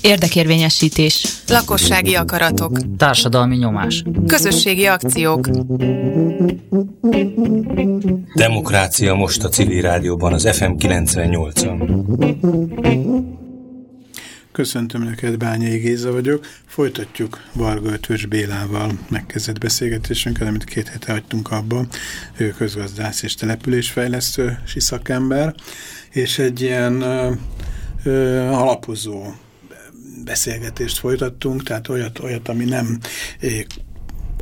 Érdekérvényesítés. Lakossági akaratok. Társadalmi nyomás. Közösségi akciók. Demokrácia most a civil rádióban, az FM 98-on. Köszöntöm neked, Bányai Géza vagyok. Folytatjuk Varga Ötvös Bélával megkezdett beszélgetésünket, amit két hete hagytunk abba. Ő közgazdász és településfejlesztő szakember, és egy ilyen ö, ö, alapozó beszélgetést folytattunk, tehát olyat, olyat ami nem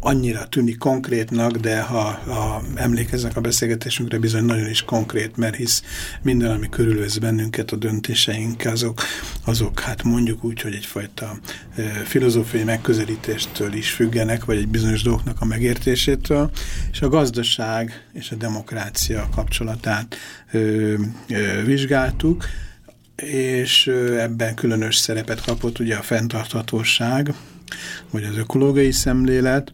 annyira tűnik konkrétnak, de ha, ha emlékeznek a beszélgetésünkre, bizony nagyon is konkrét, mert hisz minden, ami körülvesz bennünket, a döntéseink, azok, azok hát mondjuk úgy, hogy egyfajta e, filozófiai megközelítéstől is függenek, vagy egy bizonyos dolgoknak a megértésétől, és a gazdaság és a demokrácia kapcsolatát e, e, vizsgáltuk, és ebben különös szerepet kapott ugye a fenntarthatóság, vagy az ökológiai szemlélet,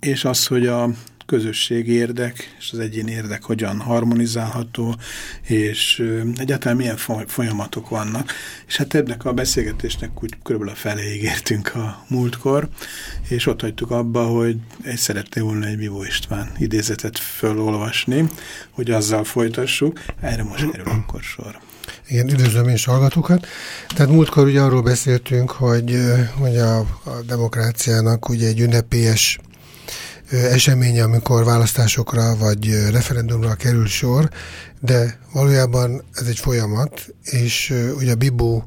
és az, hogy a közösség érdek és az egyén érdek hogyan harmonizálható, és egyáltalán milyen folyamatok vannak. És hát ennek a beszélgetésnek úgy körülbelül a feléig értünk a múltkor, és ott hagytuk abba, hogy egy szerette volna egy Vivó István idézetet fölolvasni, hogy azzal folytassuk. Erre most kerül akkor sor. Igen, üdvözlöm én is hallgatókat. Tehát múltkor ugye arról beszéltünk, hogy, hogy a, a demokráciának ugye egy ünnepélyes eseménye, amikor választásokra vagy referendumra kerül sor, de valójában ez egy folyamat, és ugye a Bibó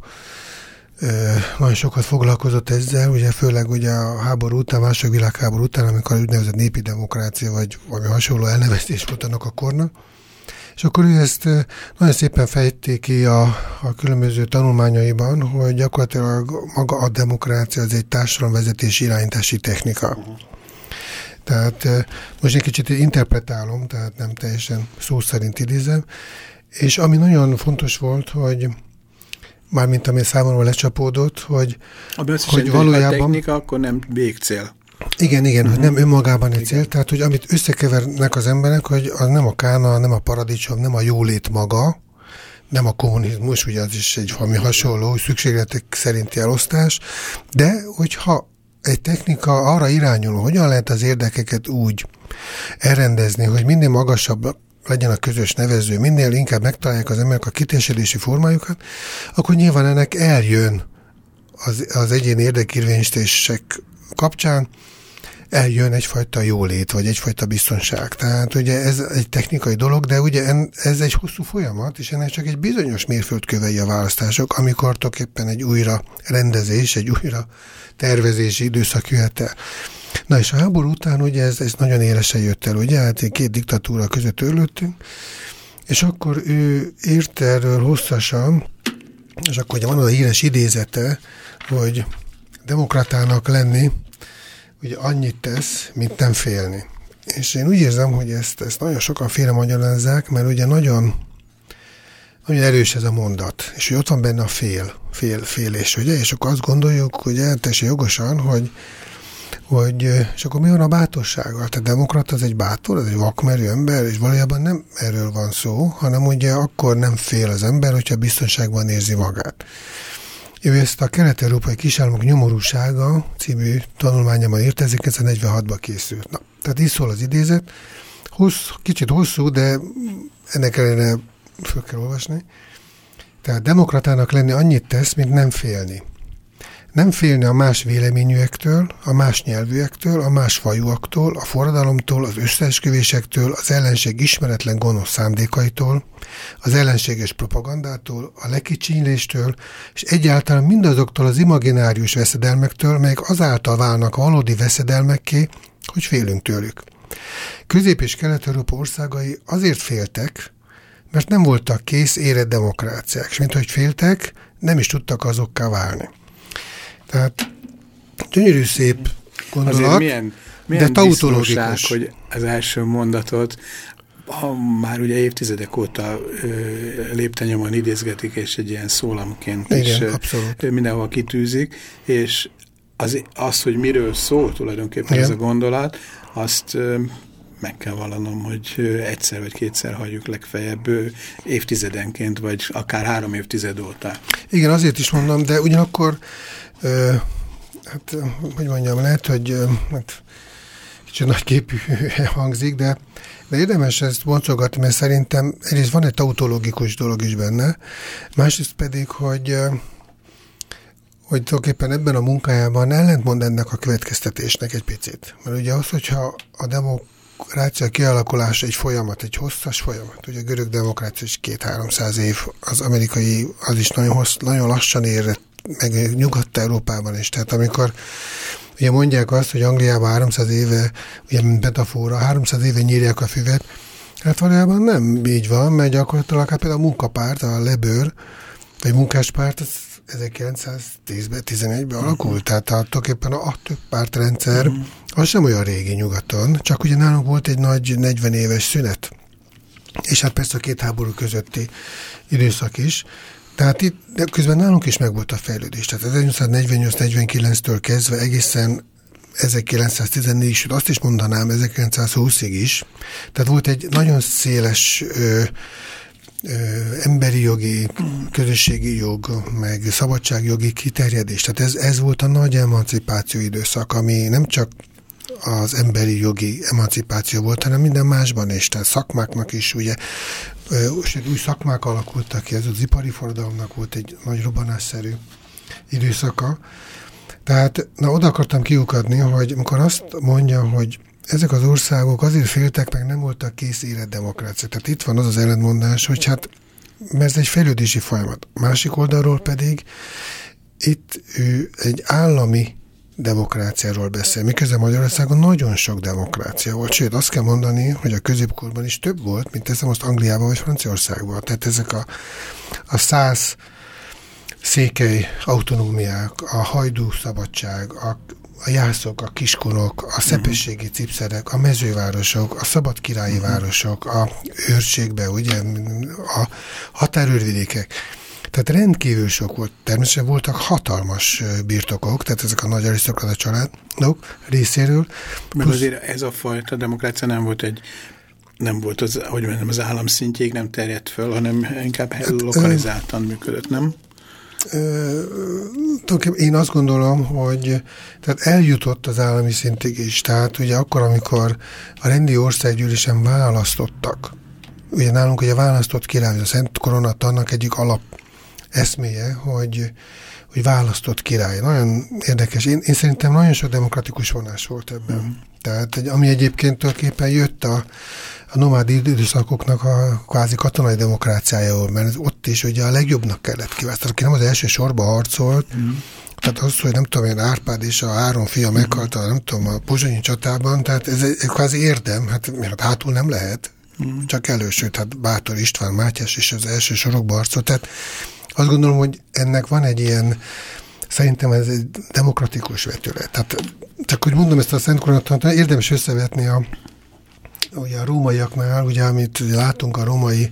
nagyon sokat foglalkozott ezzel, ugye főleg ugye a háború után, második világháború után, amikor úgynevezett népi demokrácia, vagy valami hasonló elnevezés volt annak a kornak, és akkor ő ezt nagyon szépen fejték ki a, a különböző tanulmányaiban, hogy gyakorlatilag maga a demokrácia az egy társadalomvezetési irányítási technika. Tehát most egy kicsit interpretálom, tehát nem teljesen szó szerint idézem, és ami nagyon fontos volt, hogy mármint ami számomra lecsapódott, hogy, hogy valójában... A technika akkor nem végcél. Igen, igen, uh -huh. hogy nem önmagában egy cél, tehát hogy amit összekevernek az emberek, hogy az nem a kána, nem a paradicsom, nem a jólét maga, nem a kommunizmus, ugye az is egy valami hasonló szükségletek szerinti elosztás, de hogyha egy technika arra irányuló, hogyan lehet az érdekeket úgy elrendezni, hogy minél magasabb legyen a közös nevező, minél inkább megtalálják az emberek a kiteljesedési formájukat, akkor nyilván ennek eljön az, az egyéni érdekérvényesítések kapcsán eljön egyfajta jólét, vagy egyfajta biztonság. Tehát ugye ez egy technikai dolog, de ugye ez egy hosszú folyamat, és ennek csak egy bizonyos mérföldkövei a választások, amikor éppen egy újra rendezés, egy újra tervezési időszak jöhet el. Na és a háború után ugye ez, ez nagyon élesen jött el, ugye, hát két diktatúra között örülöttünk, és akkor ő írt erről hosszasan, és akkor ugye van az a híres idézete, hogy demokratának lenni, ugye annyit tesz, mint nem félni. És én úgy érzem, hogy ezt, ezt nagyon sokan félre magyarázzák, mert ugye nagyon, nagyon erős ez a mondat, és hogy ott van benne a fél, fél, félés, ugye, és akkor azt gondoljuk, hogy eltesi jogosan, hogy, hogy, és akkor mi van a bátorsága? Tehát a demokrata az egy bátor, az egy vakmerő ember, és valójában nem erről van szó, hanem ugye akkor nem fél az ember, hogyha biztonságban érzi magát. Ő ezt a kelet-európai kisállamok nyomorúsága című tanulmányában írt, 1946-ban készült. Na, tehát így szól az idézet. Hossz, kicsit hosszú, de ennek ellenére föl kell olvasni. Tehát demokratának lenni annyit tesz, mint nem félni. Nem félni a más véleményűektől, a más nyelvűektől, a más fajúaktól, a forradalomtól, az összeesküvésektől, az ellenség ismeretlen gonosz szándékaitól, az ellenséges propagandától, a lekicsinyléstől, és egyáltalán mindazoktól az imaginárius veszedelmektől, melyek azáltal válnak valódi veszedelmekké, hogy félünk tőlük. Közép- és Kelet-Európa országai azért féltek, mert nem voltak kész érett demokráciák, és mint hogy féltek, nem is tudtak azokká válni. Tehát gyönyörű szép gondolat, Azért milyen, milyen de tautológikus. hogy az első mondatot ha már ugye évtizedek óta léptenyomon idézgetik, és egy ilyen szólamként Igen, is abszolút. mindenhol kitűzik, és az, az, hogy miről szól tulajdonképpen Igen. ez a gondolat, azt meg kell vallanom, hogy egyszer vagy kétszer halljuk legfeljebb évtizedenként, vagy akár három évtized óta. Igen, azért is mondom, de ugyanakkor, hát, hogy mondjam, lehet, hogy hát, kicsit nagy képű hangzik, de, de érdemes ezt boncogatni, mert szerintem egyrészt van egy tautológikus dolog is benne, másrészt pedig, hogy hogy tulajdonképpen ebben a munkájában ellentmond ennek a következtetésnek egy picit. Mert ugye az, hogyha a demokrácia kialakulása egy folyamat, egy hosszas folyamat, ugye a görög demokrácia is két-háromszáz év, az amerikai az is nagyon, hossz, nagyon lassan érett, meg Nyugat-Európában is. Tehát amikor ugye mondják azt, hogy Angliában 300 éve, ugye mint metafora, 300 éve nyírják a füvet, hát valójában nem így van, mert gyakorlatilag hát például a munkapárt, a Lebőr, vagy munkáspárt, az 1910-ben, 11-ben alakult, tehát tulajdonképpen a több pártrendszer, uh-huh. az sem olyan régi nyugaton, csak ugye nálunk volt egy nagy 40 éves szünet, és hát persze a két háború közötti időszak is, tehát itt de közben nálunk is megvolt a fejlődés. Tehát 1948-49-től kezdve egészen 1914 sőt azt is mondanám 1920-ig is. Tehát volt egy nagyon széles ö, emberi jogi, közösségi jog, meg szabadságjogi kiterjedés. Tehát ez, ez volt a nagy emancipáció időszak, ami nem csak az emberi jogi emancipáció volt, hanem minden másban is. Tehát szakmáknak is ugye új szakmák alakultak ki, ez az ipari forradalomnak volt egy nagy robbanásszerű időszaka. Tehát na, oda akartam kiukadni, hogy amikor azt mondja, hogy ezek az országok azért féltek, meg nem voltak kész érett demokrácia. Tehát itt van az az ellentmondás, hogy hát, mert ez egy fejlődési folyamat. Másik oldalról pedig itt ő egy állami demokráciáról beszél, miközben Magyarországon nagyon sok demokrácia volt. Sőt, azt kell mondani, hogy a középkorban is több volt, mint teszem most Angliában vagy Franciaországban. Tehát ezek a, a száz székely autonómiák, a hajdú szabadság, a a jászok, a kiskunok, a szepességi cipszerek, a mezővárosok, a szabad királyi uh-huh. városok, a őrségbe, ugye, a határőrvidékek. Tehát rendkívül sok volt. Természetesen voltak hatalmas birtokok, tehát ezek a nagy arisztokrata családok részéről. Meg plusz... azért ez a fajta demokrácia nem volt egy nem volt az, hogy mondjam, az állam szintjéig nem terjedt föl, hanem inkább hát, lokalizáltan működött, nem? én azt gondolom, hogy tehát eljutott az állami szintig is. Tehát ugye akkor, amikor a rendi országgyűlésen választottak, ugye nálunk ugye választott király, a Szent Koronat annak egyik alap eszméje, hogy, hogy választott király. Nagyon érdekes. Én, én szerintem nagyon sok demokratikus vonás volt ebben. Mm. Tehát, ami egyébként tulajdonképpen jött a, a nomád időszakoknak a kvázi katonai demokráciájáról, mert ott is ugye a legjobbnak kellett kiválasztani, aki nem az első sorba harcolt, mm. Tehát az, hogy nem tudom, én Árpád és a három fia mm. meghalt, nem tudom, a Pozsonyi csatában, tehát ez egy kvázi érdem, hát mert hátul nem lehet, mm. csak elősőt, hát Bátor István Mátyás és az első sorokba harcolt, tehát azt gondolom, hogy ennek van egy ilyen, szerintem ez egy demokratikus vetület. Tehát csak hogy mondom ezt a Szent Koronat, érdemes összevetni a, ugye a rómaiaknál, ugye amit látunk a római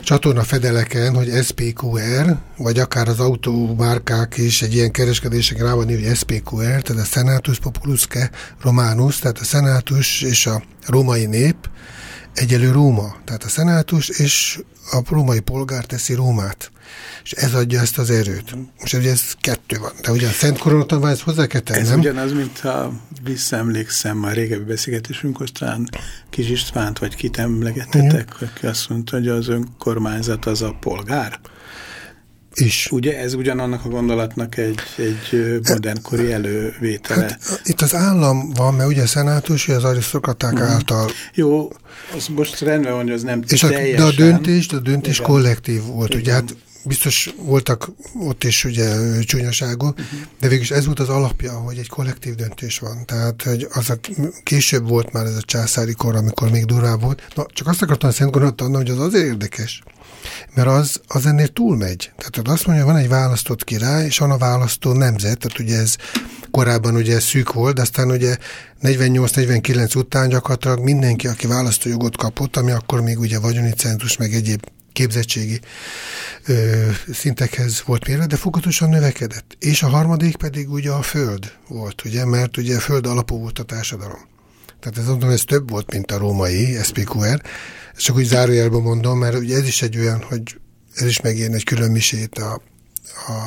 csatorna fedeleken, hogy SPQR, vagy akár az autómárkák is egy ilyen kereskedések rá van hogy SPQR, tehát a Senatus Populusque Romanus, tehát a Senatus és a római nép egyelő Róma. Tehát a Senatus és a római polgár teszi Rómát és ez adja ezt az erőt. Most ugye ez kettő van, de ugye a Szent Koronaton ezt hozzá kell tenni, Ez nem? ugyanaz, mint ha visszaemlékszem a régebbi beszélgetésünk, talán Kis Istvánt, vagy kit emlegetetek, aki azt mondta, hogy az önkormányzat az a polgár. Is. Ugye ez ugyanannak a gondolatnak egy, egy modernkori elővétele. Hát, itt az állam van, mert ugye a szenátus, az arisztokraták. -huh. által. Jó, az most rendben van, hogy az nem és teljesen. A, de a döntés, a döntés Igen. kollektív volt. Igen. Ugye hát biztos voltak ott is ugye csúnyaságok, uh-huh. de végülis ez volt az alapja, hogy egy kollektív döntés van. Tehát, hogy az a, később volt már ez a császári kor, amikor még durább volt. Na, csak azt akartam Szent Gonotta hogy az azért érdekes, mert az, az ennél túlmegy. Tehát azt mondja, hogy van egy választott király, és van a választó nemzet, tehát ugye ez korábban ugye szűk volt, de aztán ugye 48-49 után gyakorlatilag mindenki, aki választójogot kapott, ami akkor még ugye vagyoni centrus, meg egyéb képzettségi ö, szintekhez volt mérve, de fokozatosan növekedett. És a harmadik pedig ugye a föld volt, ugye, mert ugye a föld alapú volt a társadalom. Tehát ez, mondom, ez több volt, mint a római SPQR. Ezt csak úgy zárójelben mondom, mert ugye ez is egy olyan, hogy ez is megérne egy külön misét a,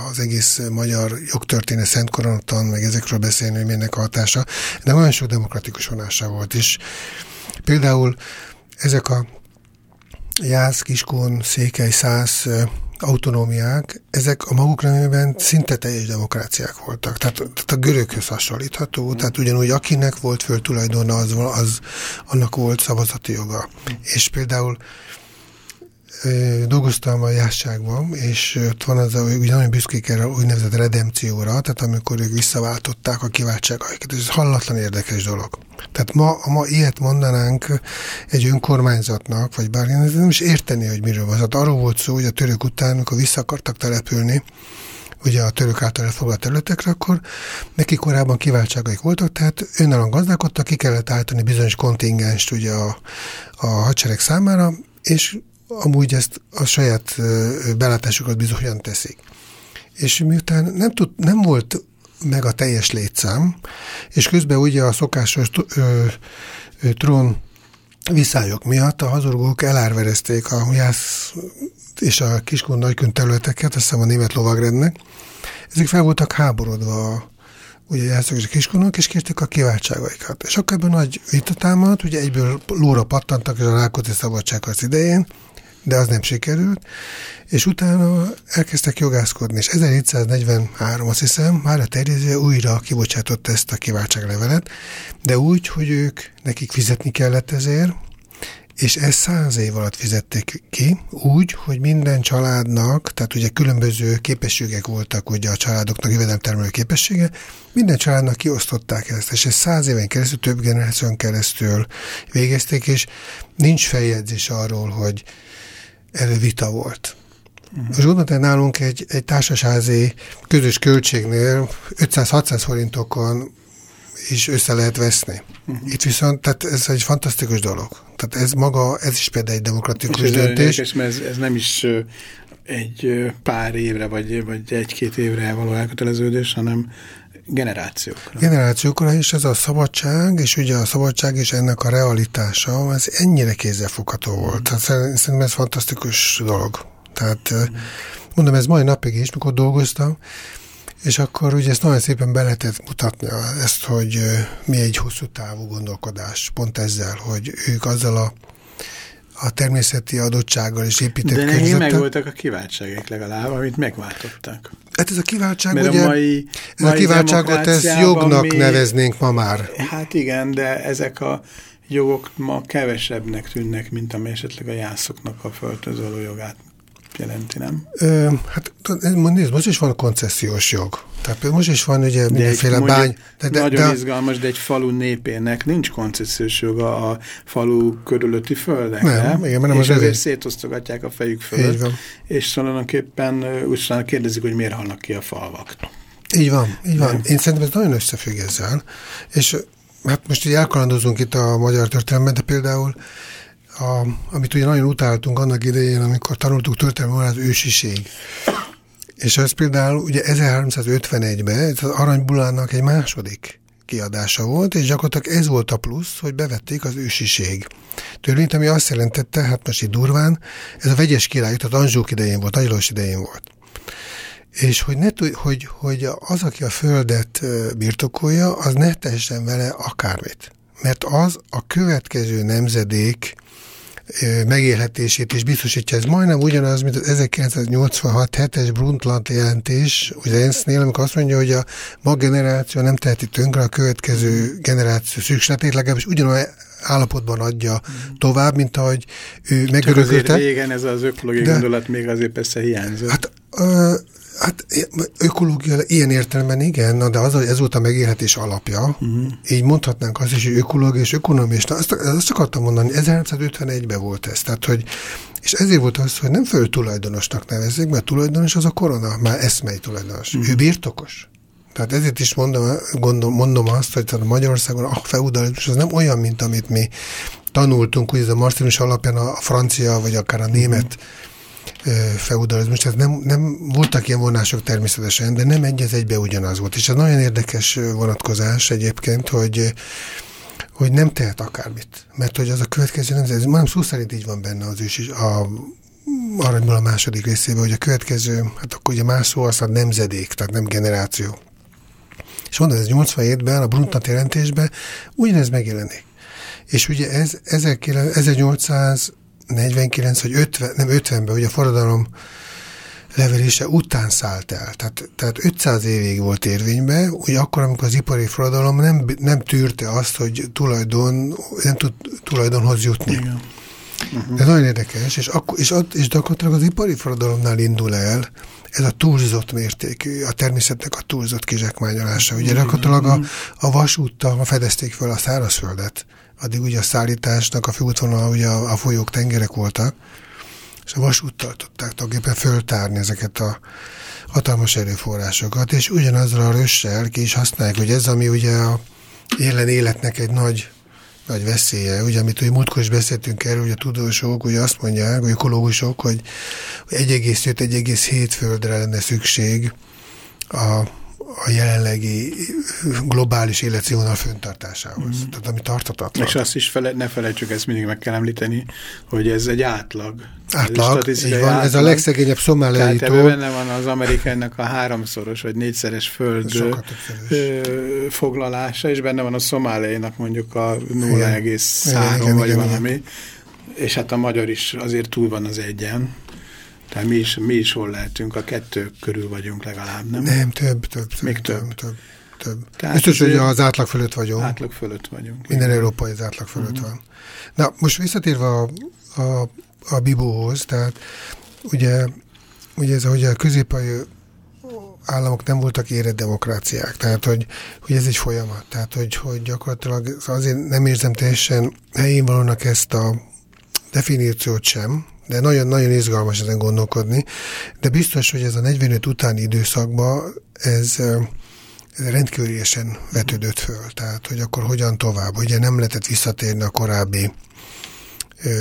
az egész magyar jogtörténet Szent Koronaton, meg ezekről beszélni, hogy milyennek a hatása, de olyan sok demokratikus vonása volt is. Például ezek a Jász, Kiskun, Székely, Szász autonómiák, ezek a maguk nemében szinte teljes demokráciák voltak. Tehát, tehát a göröghöz hasonlítható, mm. tehát ugyanúgy akinek volt föl tulajdona, az, az, annak volt szavazati joga. Mm. És például dolgoztam a jásságban, és ott van az, hogy nagyon büszkék erre úgynevezett redemcióra, tehát amikor ők visszaváltották a kiváltságaikat. Ez hallatlan érdekes dolog. Tehát ma, ma ilyet mondanánk egy önkormányzatnak, vagy bármi, nem is érteni, hogy miről van. Tehát arról volt szó, hogy a török után, amikor vissza akartak települni, ugye a török által elfoglalt területekre, akkor neki korábban kiváltságaik voltak, tehát önállóan gazdálkodtak, ki kellett állítani bizonyos kontingenst ugye a, a hadsereg számára, és amúgy ezt a saját belátásukat bizonyan teszik. És miután nem, tud, nem volt meg a teljes létszám, és közben ugye a szokásos ö, ö, trón viszályok miatt a hazugók elárverezték a Jász és a Kiskun nagykön területeket, azt hiszem a német lovagrendnek. Ezek fel voltak háborodva a ugye Jászok és Kiskunok, és kérték a kiváltságaikat. És akkor ebben nagy vita támadt, ugye egyből lóra pattantak, és a Rákóczi szabadságharc idején, de az nem sikerült, és utána elkezdtek jogászkodni, és 1743, azt hiszem, már a terjesztő újra kibocsátott ezt a kiváltságlevelet, de úgy, hogy ők, nekik fizetni kellett ezért, és ezt száz év alatt fizették ki, úgy, hogy minden családnak, tehát ugye különböző képességek voltak ugye a családoknak jövedelemtermelő képessége, minden családnak kiosztották ezt, és ezt száz éven keresztül, több generáción keresztül végezték, és nincs feljegyzés arról, hogy erre vita volt. Uh-huh. És hogy nálunk egy, egy társasházi közös költségnél 500-600 forintokon is össze lehet veszni. Uh-huh. Itt viszont, tehát ez egy fantasztikus dolog. Tehát ez maga, ez is például egy demokratikus és döntés. Mert ez, ez nem is egy pár évre, vagy, vagy egy-két évre való elköteleződés, hanem generációkra. Generációkra, és ez a szabadság, és ugye a szabadság és ennek a realitása, ez ennyire kézzelfogható mm. volt. Tehát szerintem ez fantasztikus dolog. Tehát mm. mondom, ez mai napig is, mikor dolgoztam, és akkor ugye ezt nagyon szépen be lehetett mutatni ezt, hogy mi egy hosszú távú gondolkodás, pont ezzel, hogy ők azzal a a természeti adottsággal is épített De neki meg voltak a kiváltságok legalább, amit megváltották. Hát ez a kiváltság Mert ugye, a mai, ez mai a kiváltságot ezt jognak mi, neveznénk ma már. Hát igen, de ezek a jogok ma kevesebbnek tűnnek, mint amely esetleg a jászoknak a földtözölő jogát jelenti, nem? Ö, hát nézd, most is van koncesziós jog. Tehát most is van ugye mindenféle bány. De, de, nagyon de, izgalmas, de egy falu népének nincs koncesziós joga a falu körülötti földek. Nem, igen, mert nem és az ezért szétosztogatják a fejük fölött. És tulajdonképpen úgy kérdezik, hogy miért halnak ki a falvak. Így van, így van. Nem. Én szerintem ez nagyon összefügg ezzel. És hát most így elkalandozunk itt a magyar történelemben, de például a, amit ugye nagyon utáltunk annak idején, amikor tanultuk történelmi az ősiség. És ez például ugye 1351-ben az Aranybulának egy második kiadása volt, és gyakorlatilag ez volt a plusz, hogy bevették az ősiség törvényt, ami azt jelentette, hát most itt durván, ez a vegyes király, tehát Anzsók idején volt, Nagylós idején volt. És hogy, ne, hogy, hogy az, aki a földet birtokolja, az ne tessen vele akármit. Mert az a következő nemzedék megélhetését is biztosítja. Ez majdnem ugyanaz, mint az 1986 7-es Brundtland jelentés, ugye ENSZ-nél, amikor azt mondja, hogy a ma generáció nem teheti tönkre a következő generáció szükségletét, legalábbis ugyanolyan állapotban adja tovább, mint ahogy ő megörökölte. Csak régen ez az ökológiai gondolat még azért persze hiányzott. Hát Hát ökológia ilyen értelemben igen, na, de az, hogy ez volt a megélhetés alapja, uh-huh. így mondhatnánk azt is, hogy ökológia és ökonomia, és azt, azt akartam mondani, 1351-ben volt ez, tehát hogy és ezért volt az, hogy nem föl tulajdonosnak nevezzék, mert tulajdonos az a korona, már eszmei tulajdonos. Uh-huh. Ő birtokos. Tehát ezért is mondom, gondom, mondom azt, hogy Magyarországon a feudalizmus az nem olyan, mint amit mi tanultunk, hogy ez a Martinus alapján a francia, vagy akár a német uh-huh feudalizmus, tehát nem, nem voltak ilyen vonások természetesen, de nem egy az egybe ugyanaz volt. És ez nagyon érdekes vonatkozás egyébként, hogy hogy nem tehet akármit. Mert hogy az a következő nem, ez már szó szerint így van benne az is, a aranyból a második részében, hogy a következő, hát akkor ugye más szó az a nemzedék, tehát nem generáció. És mondom, ez 87-ben, a Bruntat jelentésben ugyanez megjelenik. És ugye ez 1849 vagy 50, nem 50-ben, ugye a forradalom leverése után szállt el. Tehát, tehát 500 évig volt érvényben, ugye akkor, amikor az ipari forradalom nem, nem tűrte azt, hogy tulajdon, nem tud tulajdonhoz jutni. Igen. Uh-huh. Ez nagyon érdekes, és, akkor, és, és gyakorlatilag az ipari forradalomnál indul el ez a túlzott mértékű, a természetnek a túlzott kizsákmányolása. Ugye gyakorlatilag a, a vasúttal fedezték fel a szárazföldet, addig ugye a szállításnak a főútvonal ugye a, folyók, tengerek voltak, és a vasúttal tudták tulajdonképpen föltárni ezeket a hatalmas erőforrásokat, és ugyanazzal a rössel ki is használják, hogy ez, ami ugye a jelen életnek egy nagy nagy veszélye. Ugye, amit ugye múltkor is beszéltünk erről, hogy a tudósok ugye azt mondják, hogy ökológusok, hogy 1,5-1,7 földre lenne szükség a a jelenlegi globális életszínvonal föntartásához. Mm. Tehát ami tartatatlan. És azt is fele, ne felejtsük, ezt mindig meg kell említeni, hogy ez egy átlag. Átlag, ez, így van, átlag. ez a legszegényebb szomáliai Tehát ebben benne van az amerikának a háromszoros vagy négyszeres föld ö, foglalása, és benne van a szomáliainak mondjuk a 0,3 vagy igen, valami. Igen. És hát a magyar is azért túl van az egyen. Tehát mi is, mi is hol lehetünk, a kettő körül vagyunk legalább, nem? Nem, több, több. több Még több. több, több, több. Tehát Biztos, hogy az átlag fölött vagyunk. Átlag fölött vagyunk. Minden európai az átlag fölött uh mhm. -huh. van. Na, most visszatérve a, a, a Bibóhoz, tehát ugye, ugye ez, hogy a középai államok nem voltak érett demokráciák, tehát hogy, hogy ez egy folyamat, tehát hogy, hogy gyakorlatilag azért nem érzem teljesen helyén valónak ezt a definíciót sem, de nagyon-nagyon izgalmas ezen gondolkodni, de biztos, hogy ez a 45 utáni időszakban ez, rendkívülésen vetődött föl. Tehát, hogy akkor hogyan tovább. Ugye nem lehetett visszatérni a korábbi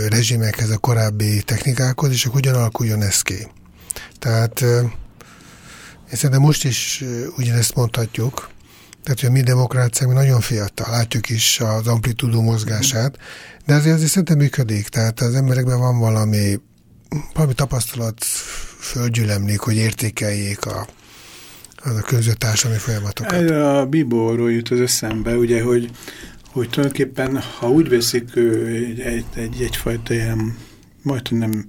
rezsimekhez, a korábbi technikákhoz, és akkor hogyan alakuljon ez ki. Tehát én szerintem most is ugyanezt mondhatjuk, tehát, hogy a mi demokráciák nagyon fiatal, látjuk is az amplitudó mozgását, de azért, azért szerintem működik, tehát az emberekben van valami, valami tapasztalat földgyülemlik, hogy értékeljék a, az a közös társadalmi folyamatokat. A Bibóról jut az eszembe, ugye, hogy, hogy tulajdonképpen, ha úgy veszik egy, egy, egy, egyfajta ilyen, majd nem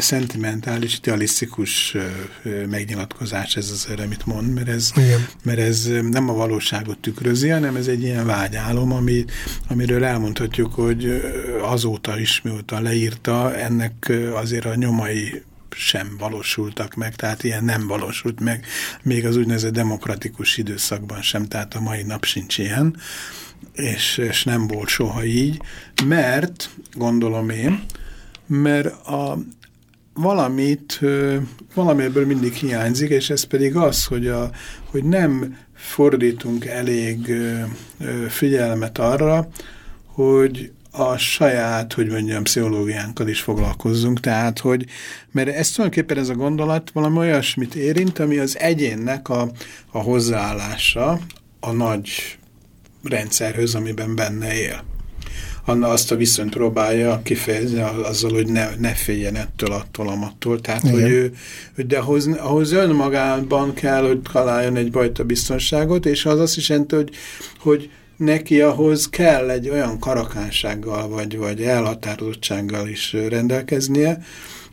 szentimentális, idealisztikus megnyilatkozás ez az amit mond, mert ez, mert ez nem a valóságot tükrözi, hanem ez egy ilyen vágyálom, ami, amiről elmondhatjuk, hogy azóta is, mióta leírta, ennek azért a nyomai sem valósultak meg, tehát ilyen nem valósult meg, még az úgynevezett demokratikus időszakban sem, tehát a mai nap sincs ilyen, és, és nem volt soha így, mert, gondolom én, mert a, valamit, valamiből mindig hiányzik, és ez pedig az, hogy, a, hogy nem fordítunk elég figyelmet arra, hogy a saját, hogy mondjam, pszichológiánkkal is foglalkozzunk, tehát, hogy, mert ez tulajdonképpen ez a gondolat valami olyasmit érint, ami az egyénnek a, a hozzáállása a nagy rendszerhöz, amiben benne él. Anna azt a viszonyt próbálja kifejezni azzal, hogy ne, ne féljen ettől, attól, amattól. Tehát, Igen. hogy ő, de ahhoz, ahhoz önmagában kell, hogy találjon egy bajta biztonságot, és az azt is jelenti, hogy, hogy neki ahhoz kell egy olyan karakánsággal, vagy, vagy elhatározottsággal is rendelkeznie,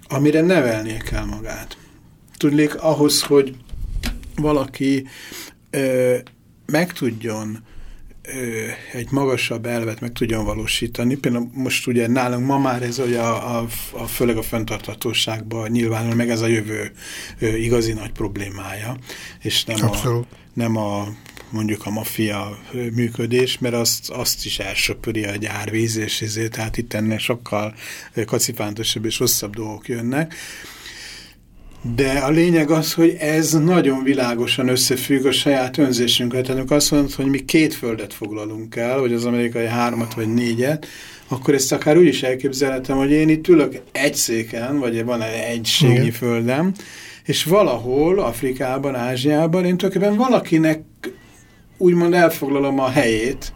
amire nevelnie kell magát. Tudnék, ahhoz, hogy valaki ö, meg tudjon egy magasabb elvet meg tudjon valósítani. Például most ugye nálunk ma már ez ugye a, a, a főleg a fenntarthatóságban nyilvánul meg ez a jövő igazi nagy problémája, és nem Abszolút. a, nem a mondjuk a maffia működés, mert azt, azt is elsöpöri a gyárvíz, és ezért tehát itt ennek sokkal kacifántosabb és rosszabb dolgok jönnek. De a lényeg az, hogy ez nagyon világosan összefügg a saját önzésünkkel. Tehát azt mondod, hogy mi két földet foglalunk el, vagy az amerikai hármat, vagy négyet, akkor ezt akár úgy is elképzelhetem, hogy én itt ülök egy széken, vagy van egy ségi földem, és valahol Afrikában, Ázsiában én tulajdonképpen valakinek úgymond elfoglalom a helyét,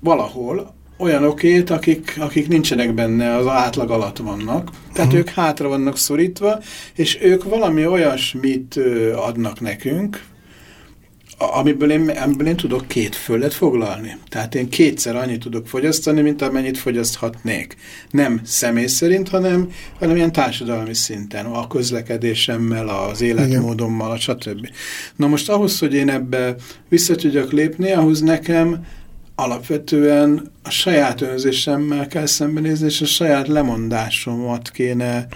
valahol olyanokét, akik, akik nincsenek benne, az átlag alatt vannak. Tehát uh-huh. ők hátra vannak szorítva, és ők valami olyasmit adnak nekünk, amiből én, amiből én tudok két földet foglalni. Tehát én kétszer annyit tudok fogyasztani, mint amennyit fogyaszthatnék. Nem személy szerint, hanem, hanem ilyen társadalmi szinten, a közlekedésemmel, az életmódommal, a stb. Na most ahhoz, hogy én ebbe vissza tudjak lépni, ahhoz nekem alapvetően a saját önzésemmel kell szembenézni, és a saját lemondásomat kéne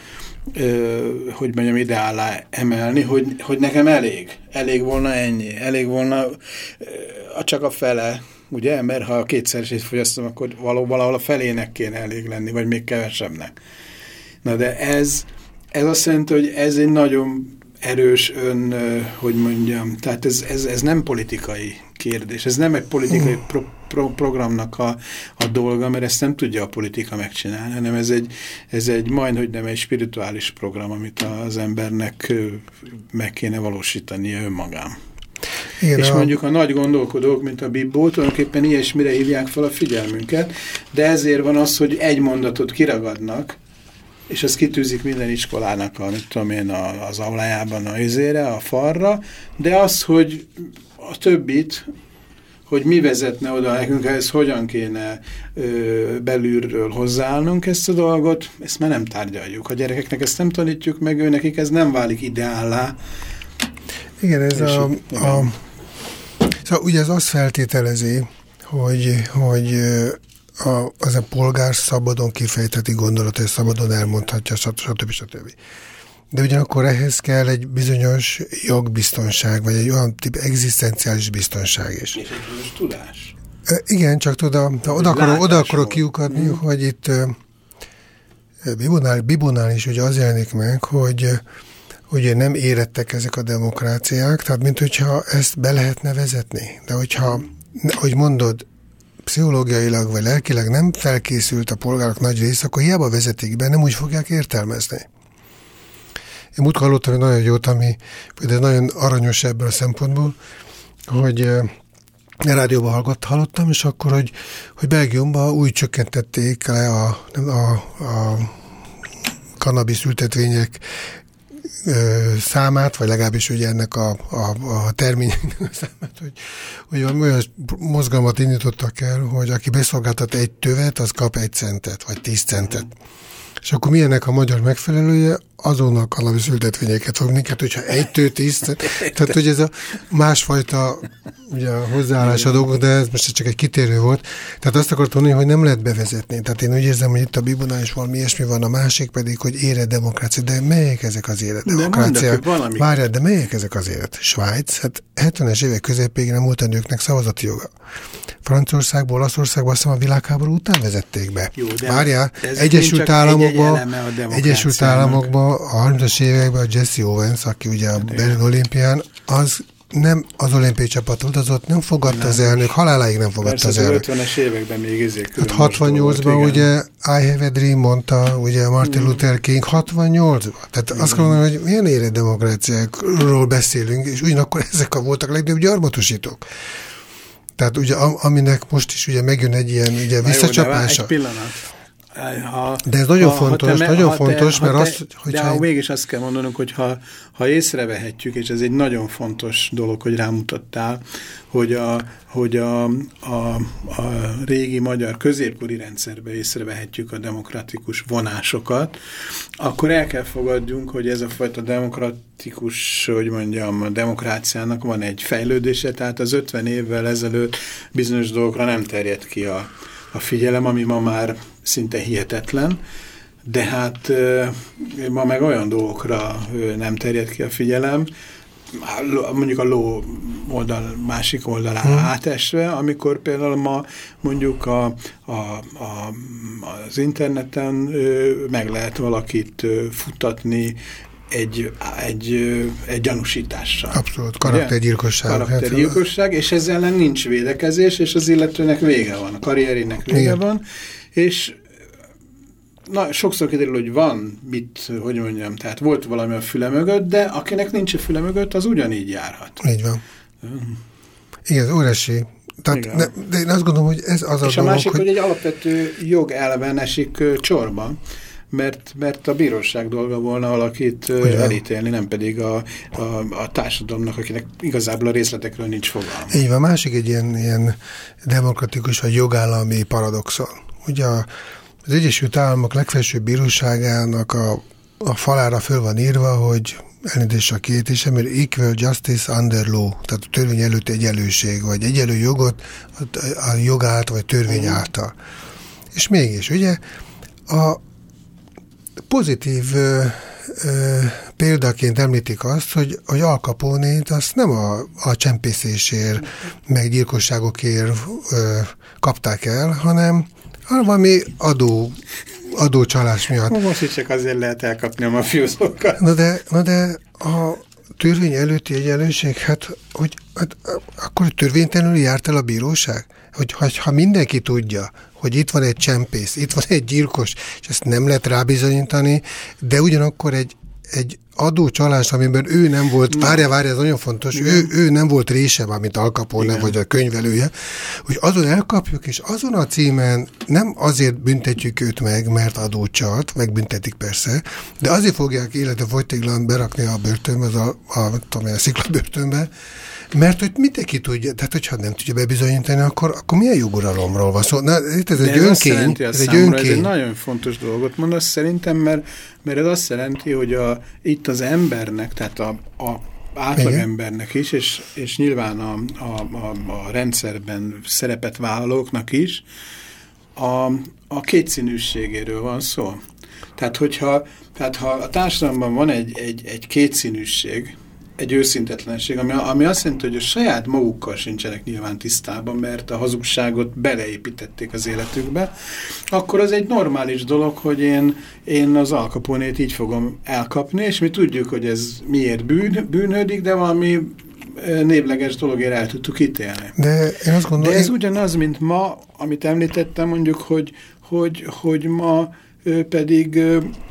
ö, hogy mondjam, ideálá emelni, hogy, hogy nekem elég. Elég volna ennyi. Elég volna ö, csak a fele, ugye? Mert ha kétszeresét fogyasztom, akkor való, valahol a felének kéne elég lenni, vagy még kevesebbnek. Na de ez, ez azt jelenti, hogy ez egy nagyon erős ön, hogy mondjam, tehát ez, ez, ez nem politikai kérdés, ez nem egy politikai pro, pro, programnak a, a dolga, mert ezt nem tudja a politika megcsinálni, hanem ez egy, ez egy majd, hogy nem egy spirituális program, amit az embernek meg kéne valósítania önmagán. Igen, és mondjuk a nagy gondolkodók, mint a Bibbó, tulajdonképpen ilyesmire hívják fel a figyelmünket, de ezért van az, hogy egy mondatot kiragadnak, és ezt kitűzik minden iskolának a, tudom én, az aulájában a izére, a falra, de az, hogy a többit, hogy mi vezetne oda nekünk, ez hogyan kéne ö, belülről hozzáállnunk ezt a dolgot, ezt már nem tárgyaljuk. A gyerekeknek ezt nem tanítjuk meg, ő nekik ez nem válik ideállá. Igen, ez a, a... Szóval ugye ez azt feltételezi, hogy, hogy a, az a polgár szabadon kifejteti gondolatot, szabadon elmondhatja, stb. stb. De ugyanakkor ehhez kell egy bizonyos jogbiztonság, vagy egy olyan tip egzisztenciális biztonság is. És egy tudás. Igen, csak tudod, oda akarok, oda akarok kiukadni, mm. hogy itt Bibonál, Bibonál is ugye az jelenik meg, hogy ugye nem érettek ezek a demokráciák, tehát mint hogyha ezt be lehetne vezetni. De hogyha, hogy mondod, pszichológiailag vagy lelkileg nem felkészült a polgárok nagy része, akkor hiába vezetik be, nem úgy fogják értelmezni. Én múlt hallottam egy nagyon jót, ami de nagyon aranyos ebből a szempontból, hogy a rádióban hallott, hallottam, és akkor, hogy, hogy Belgiumban úgy csökkentették le a, a, a kannabisz ültetvények számát, vagy legalábbis ugye ennek a, a, a terményeknek a számát, hogy, hogy olyan mozgalmat indítottak el, hogy aki beszolgáltat egy tövet, az kap egy centet, vagy tíz centet. És akkor milyennek a magyar megfelelője? Azonnal kannabisz ültetvényeket fogni, hát hogyha egy tő tíz, tehát hogy ez a másfajta ugye, a hozzáállás a dolgok, de ez most csak egy kitérő volt. Tehát azt akartam mondani, hogy nem lehet bevezetni. Tehát én úgy érzem, hogy itt a Bibonál is valami ilyesmi van, a másik pedig, hogy ére demokrácia. De melyek ezek az élet demokráciák? Várjál, de melyek ezek az élet? Svájc, hát 70-es évek közepéig nem volt a nőknek szavazati joga. Franciaországból, Olaszországból azt a világháború után vezették be. Jó, Várjál, Egyesült Államokban, egy Egyesült Államokban a 30-as években a Jesse Owens, aki ugye a Berlin olimpián, az nem az olimpiai csapat utazott, nem fogadta nem. az elnök, haláláig nem fogadta Persze, az elnök. 50-es években még ezért Hát 68-ban ugye I have a dream mondta, ugye Martin mm. Luther King 68-ban. Tehát mm. azt mondom, hogy milyen ére demokráciákról beszélünk, és ugyanakkor ezek a voltak legnagyobb gyarmatosítók. Tehát ugye aminek most is ugye megjön egy ilyen ugye visszacsapása. Jó, egy pillanat. Ha, de ez nagyon ha, fontos, ha te, nagyon ha fontos, te, mert ha te, azt, hogyha... De mégis azt kell mondanunk, hogy ha, ha észrevehetjük, és ez egy nagyon fontos dolog, hogy rámutattál, hogy a, hogy a, a, a régi magyar középkori rendszerbe észrevehetjük a demokratikus vonásokat, akkor el kell fogadjunk, hogy ez a fajta demokratikus, hogy mondjam, a demokráciának van egy fejlődése, tehát az 50 évvel ezelőtt bizonyos dolgokra nem terjed ki a, a figyelem, ami ma már szinte hihetetlen, de hát ma meg olyan dolgokra nem terjed ki a figyelem, mondjuk a ló oldal, másik oldalára hmm. átesve, amikor például ma mondjuk a, a, a, az interneten meg lehet valakit futatni egy, egy, egy gyanúsítással. Abszolút, karaktergyilkosság. Karaktergyilkosság, és ezzel ellen nincs védekezés, és az illetőnek vége van, a karrierének vége Igen. van, és na, sokszor kiderül, hogy van mit, hogy mondjam, tehát volt valami a füle mögött, de akinek nincs a füle mögött, az ugyanígy járhat. Így van. Igen, óriási Tehát ne, de én azt gondolom, hogy ez az És a, a dolog, másik, hogy... hogy... egy alapvető jogelven esik csorba, mert, mert a bíróság dolga volna valakit Ugye. elítélni, nem pedig a, a, a társadalomnak, akinek igazából a részletekről nincs fogalma. Így van, másik egy ilyen, ilyen demokratikus vagy jogállami paradoxon. Ugye az Egyesült Államok legfelsőbb bíróságának a, a falára föl van írva, hogy elnézést a kiejtése, mert equal justice under law, tehát a törvény előtt egyenlőség, vagy egyenlő jogot a, a jog által, vagy törvény által. És mégis, ugye, a pozitív ö, ö, példaként említik azt, hogy, hogy Al Capone-t azt nem a, a csempészésért, meg gyilkosságokért ö, kapták el, hanem valami adó, adócsalás miatt. Most is csak azért lehet elkapni a mafiózókat. Na de, na de a törvény előtti egyenlőség, hát, hogy hát, akkor törvénytelenül járt el a bíróság? Hogy ha, ha mindenki tudja, hogy itt van egy csempész, itt van egy gyilkos, és ezt nem lehet rábizonyítani, de ugyanakkor egy, egy adócsalás, amiben ő nem volt, várja, várja, ez nagyon fontos, ő, ő nem volt része, mint Al Capone, vagy a könyvelője, hogy azon elkapjuk, és azon a címen nem azért büntetjük őt meg, mert adót csalt, megbüntetik persze, de azért fogják élete folytéklan berakni a börtönbe, az a, a, tudom, a sziklabörtönbe, mert hogy mindenki tudja, tehát hogyha nem tudja bebizonyítani, akkor, akkor milyen joguralomról van szó? Na, itt ez De egy ez önkény, ez egy számomra, ez egy önkény. nagyon fontos dolgot mondasz szerintem, mert, mert ez azt jelenti, hogy a, itt az embernek, tehát a, a átlagembernek is, és, és nyilván a, a, a, a rendszerben szerepet vállalóknak is, a, a kétszínűségéről van szó. Tehát, hogyha, tehát ha a társadalomban van egy, egy, egy kétszínűség, egy őszintetlenség, ami, ami azt jelenti, hogy a saját magukkal sincsenek nyilván tisztában, mert a hazugságot beleépítették az életükbe, akkor az egy normális dolog, hogy én, én az alkaponét így fogom elkapni, és mi tudjuk, hogy ez miért bűn, bűnödik, de valami névleges dologért el tudtuk ítélni. De én azt gondolom, De ez én- ugyanaz, mint ma, amit említettem, mondjuk, hogy, hogy, hogy ma pedig,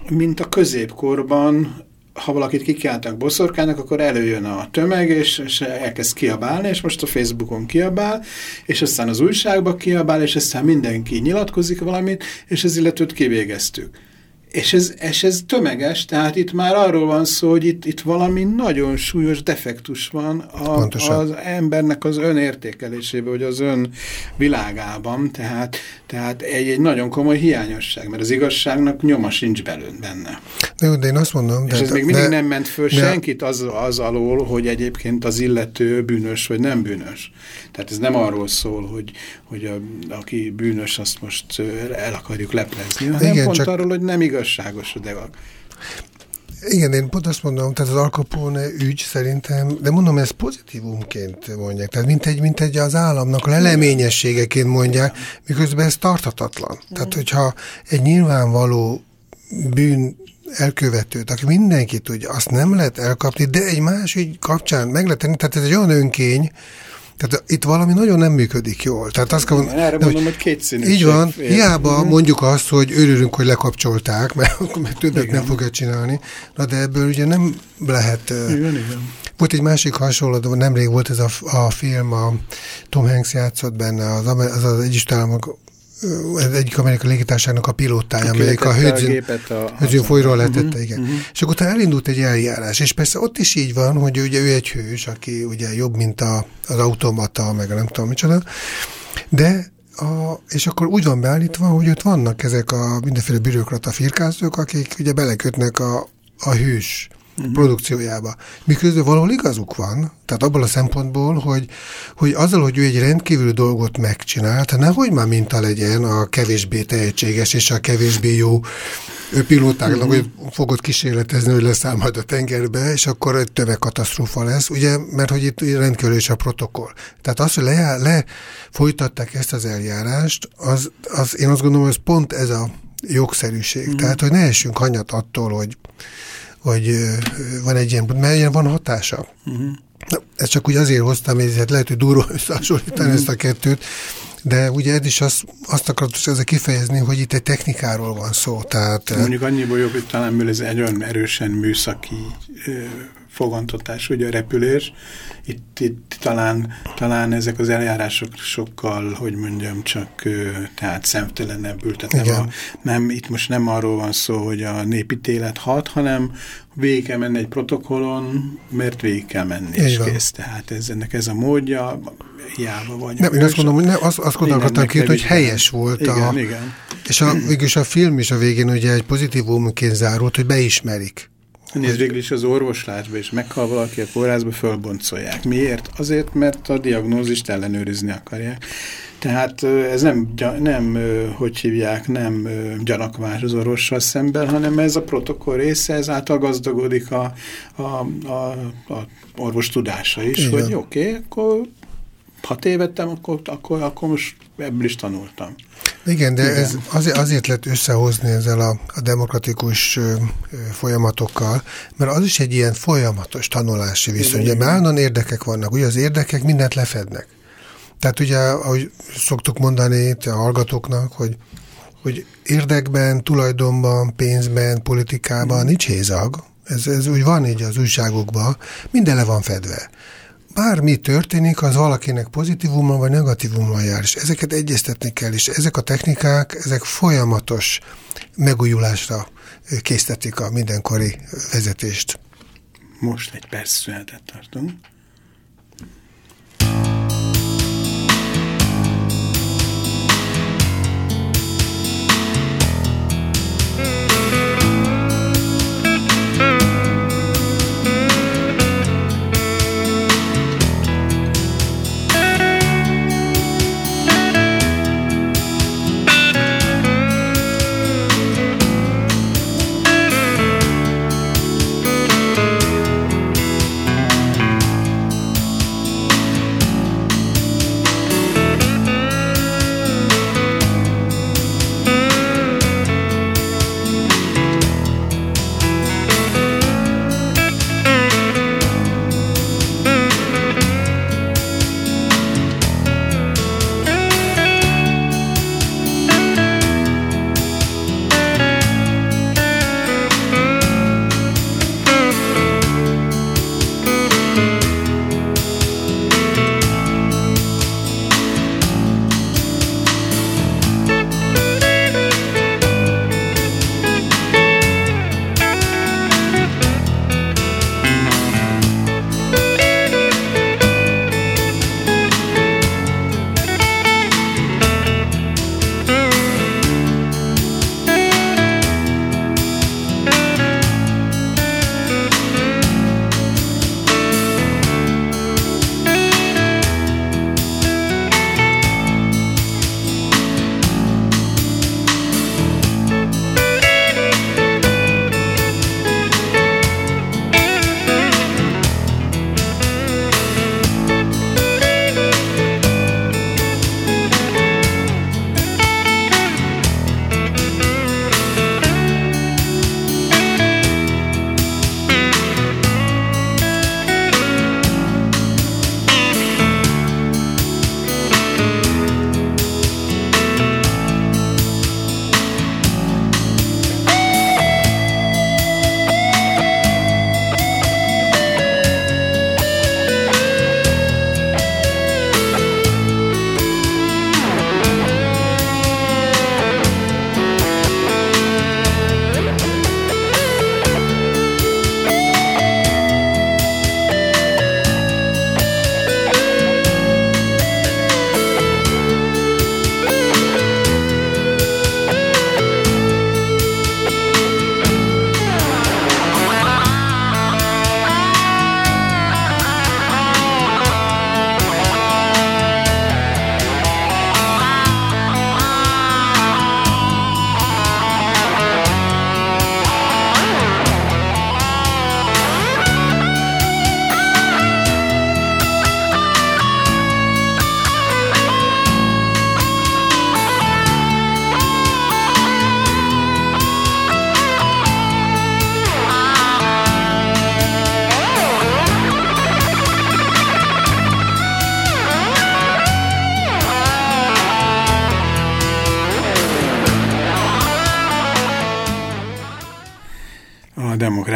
mint a középkorban, ha valakit kikiáltanak boszorkának, akkor előjön a tömeg, és, és elkezd kiabálni, és most a Facebookon kiabál, és aztán az újságban kiabál, és aztán mindenki nyilatkozik valamit, és az illetőt kivégeztük. És ez, és ez tömeges, tehát itt már arról van szó, hogy itt, itt valami nagyon súlyos defektus van a, Pontosan. az embernek az önértékelésében, vagy az ön világában, tehát, tehát egy, egy nagyon komoly hiányosság, mert az igazságnak nyoma sincs belőn benne. de, jó, de én azt mondom, És de, ez még mindig de, nem ment föl de- senkit az, az alól, hogy egyébként az illető bűnös vagy nem bűnös. Tehát ez nem arról szól, hogy, hogy a, aki bűnös, azt most el akarjuk leplezni, hanem Igen, pont csak- arról, hogy nem igazságos a dolog. Igen, én pont azt mondom, tehát az Al Capone ügy szerintem, de mondom, ez pozitívumként mondják, tehát mint egy, mint egy az államnak leleményességeként mondják, miközben ez tartatatlan. Tehát, hogyha egy nyilvánvaló bűn elkövetőt, aki mindenki tudja, azt nem lehet elkapni, de egy más ügy kapcsán meg lehet tenni, tehát ez egy olyan önkény, tehát itt valami nagyon nem működik jól. Tehát azt kell Igen, erre de, mondom, hogy kétszínűség Így van, fél. hiába Mhm. mondjuk azt, hogy örülünk, hogy lekapcsolták, mert, mert többet Igen. nem fogja csinálni, na de ebből ugye nem lehet... Igen, igen. Volt egy másik hasonlat, nemrég volt ez a, a film, a Tom Hanks játszott benne, az, az, az Egyesült Államok egyik amerikai légitárságnak a pilótája, amelyik a letette a folyról Mhm, letette, igen. És akkor utána elindult egy eljárás, és persze ott is így van, hogy ugye ő egy hős, aki ugye jobb, mint a, az automata, meg a nem tudom micsoda, de a, és akkor úgy van beállítva, hogy ott vannak ezek a mindenféle bürokrata firkázók, akik ugye belekötnek a, a hős uh-huh. produkciójába. Miközben valahol igazuk van, tehát abból a szempontból, hogy, hogy azzal, hogy ő egy rendkívül dolgot megcsinált, nehogy már minta legyen a kevésbé tehetséges és a kevésbé jó pilótáknak, uh-huh. hogy fogod kísérletezni, hogy leszáll majd a tengerbe, és akkor egy tömegkatasztrófa lesz, ugye, mert hogy itt rendkívül is a protokoll. Tehát az, hogy le, le folytatták ezt az eljárást, az, az én azt gondolom, hogy ez pont ez a jogszerűség. Uh-huh. Tehát, hogy ne essünk hanyat attól, hogy, hogy van egy ilyen, mert ilyen van hatása. Uh-huh. Ezt csak úgy azért hoztam, hát lehet, hogy durva összehasonlítani uh-huh. ezt a kettőt, De ugye ez is azt, azt akarod ezzel kifejezni, hogy itt egy technikáról van szó. Tehát, Mondjuk annyiból jobb, hogy talán ez egy olyan erősen műszaki fogantatás, ugye a repülés. Itt, itt talán, talán ezek az eljárások sokkal, hogy mondjam, csak tehát szemtelenebbül. Tehát nem, a, nem, itt most nem arról van szó, hogy a népítélet hat, hanem végig kell menni egy protokollon, mert végig kell menni, és kész. Tehát ez, ennek ez a módja, hiába vagy. Nem, én azt mondom, hogy ne, azt, azt gondolkodtam ki, hogy helyes volt. Igen, a, igen. És a, végülis a film is a végén ugye egy pozitívumként zárult, hogy beismerik. Nézd, végül is az orvoslásba, és meghal valaki a kórházba, fölboncolják. Miért? Azért, mert a diagnózist ellenőrizni akarják. Tehát ez nem, nem hogy hívják, nem gyanakvás az orvossal szemben, hanem ez a protokoll része, ez által gazdagodik a, a, a, a orvos tudása is, Igen. hogy oké, okay, akkor ha tévedtem, akkor, akkor, akkor most ebből is tanultam. Igen, de Igen. ez azért, azért lett összehozni ezzel a, a demokratikus ö, ö, folyamatokkal, mert az is egy ilyen folyamatos tanulási viszony. Ugye, mert állandóan érdekek vannak, ugye az érdekek mindent lefednek. Tehát ugye, ahogy szoktuk mondani a hallgatóknak, hogy, hogy érdekben, tulajdonban, pénzben, politikában mm. nincs hézag. Ez, ez úgy van így az újságokban, minden le van fedve bármi történik, az valakinek pozitívummal vagy negatívummal jár, és ezeket egyeztetni kell, és ezek a technikák, ezek folyamatos megújulásra készítik a mindenkori vezetést. Most egy perc szünetet tartunk.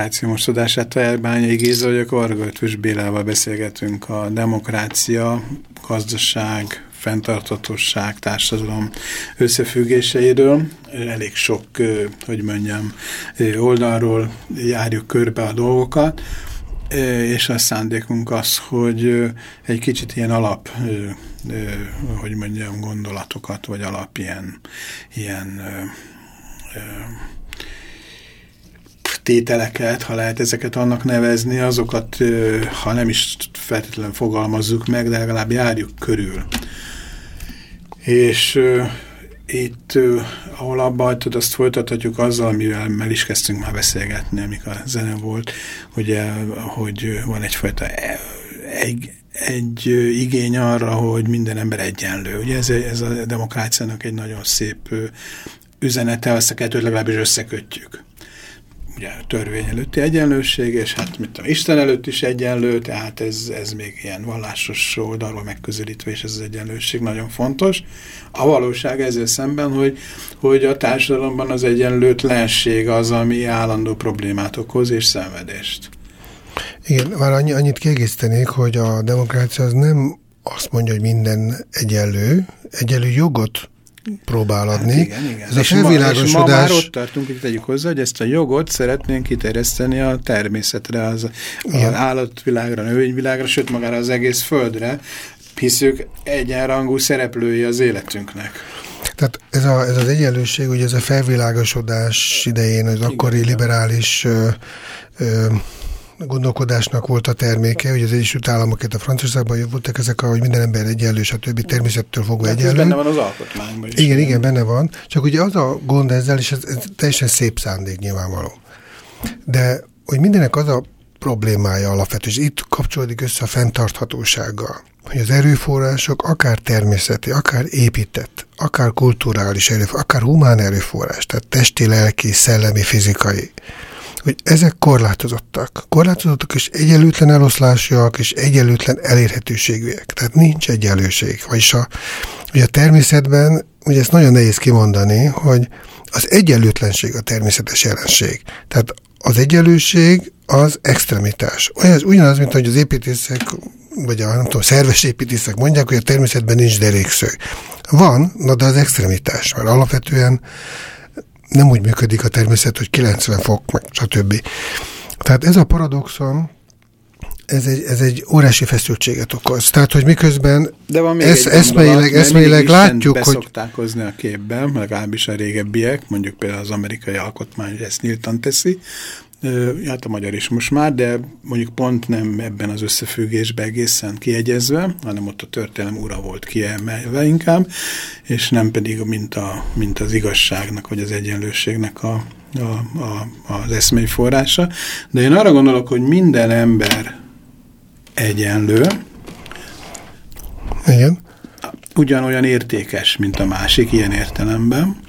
Demokrácia most adását. Bányai Géza vagyok, Varga Ötvös Bélával beszélgetünk a demokrácia, gazdaság, fenntartatosság, társadalom összefüggéseiről. Elég sok, hogy mondjam, oldalról járjuk körbe a dolgokat, és a szándékunk az, hogy egy kicsit ilyen alap, hogy mondjam, gondolatokat, vagy alap ilyen, ilyen tételeket, ha lehet ezeket annak nevezni, azokat, ha nem is feltétlenül fogalmazzuk meg, de legalább járjuk körül. És itt, ahol abba hagytad, azt folytathatjuk azzal, amivel már is kezdtünk már beszélgetni, amik a zene volt, ugye, hogy van egyfajta e, egy, egy igény arra, hogy minden ember egyenlő. Ugye ez, ez a demokráciának egy nagyon szép üzenete, azt a kettőt legalábbis összekötjük ugye törvény előtti egyenlőség, és hát mit tudom, Isten előtt is egyenlő, tehát ez, ez még ilyen vallásos oldalról megközelítve, és ez az egyenlőség nagyon fontos. A valóság ezzel szemben, hogy, hogy a társadalomban az egyenlőtlenség az, ami állandó problémát okoz, és szenvedést. Igen, már annyi, annyit kiegészítenék, hogy a demokrácia az nem azt mondja, hogy minden egyenlő, egyenlő jogot próbál adni. Hát igen, igen. Ez és a felvilágosodás... Ma, és ma már ott tartunk, hogy tegyük hozzá, hogy ezt a jogot szeretnénk kiterjeszteni a természetre, az, az állatvilágra, növényvilágra, sőt magára az egész földre, hisz ők egyenrangú szereplői az életünknek. Tehát ez, a, ez az egyenlőség, ugye ez a felvilágosodás idején az akkori liberális ö, ö, gondolkodásnak volt a terméke, hogy az Egyesült Államok, a Franciaországban voltak ezek, hogy minden ember egyenlő, a többi természettől fogva hát egyenlő. Benne van az alkotmányban is. Igen, igen, benne van. Csak ugye az a gond ezzel, és ez, ez teljesen szép szándék nyilvánvaló. De hogy mindenek az a problémája alapvető, és itt kapcsolódik össze a fenntarthatósággal, hogy az erőforrások akár természeti, akár épített, akár kulturális erőforrás, akár humán erőforrás, tehát testi, lelki, szellemi, fizikai, hogy ezek korlátozottak. Korlátozottak és egyenlőtlen eloszlásúak és egyenlőtlen elérhetőségűek. Tehát nincs egyenlőség. Vagyis a, ugye a természetben, ugye ezt nagyon nehéz kimondani, hogy az egyenlőtlenség a természetes jelenség. Tehát az egyenlőség az extremitás. Olyan, ugyanaz, mint hogy az építészek, vagy a nem tudom, szerves építészek mondják, hogy a természetben nincs derékszög. Van, na de az extremitás, mert alapvetően nem úgy működik a természet, hogy 90 fok, meg stb. Tehát ez a paradoxon, ez egy, ez egy órási feszültséget okoz. Tehát, hogy miközben De van még esz, eszmeileg, eszmeileg látjuk, hogy... Beszokták hozni a képben, legalábbis a régebbiek, mondjuk például az amerikai alkotmány ezt nyíltan teszi, hát a magyar is most már, de mondjuk pont nem ebben az összefüggésben egészen kiegyezve, hanem ott a történelem ura volt kiemelve inkább, és nem pedig mint, a, mint az igazságnak, vagy az egyenlőségnek a, a, a, az eszmei forrása. De én arra gondolok, hogy minden ember egyenlő, Igen. ugyanolyan értékes, mint a másik ilyen értelemben,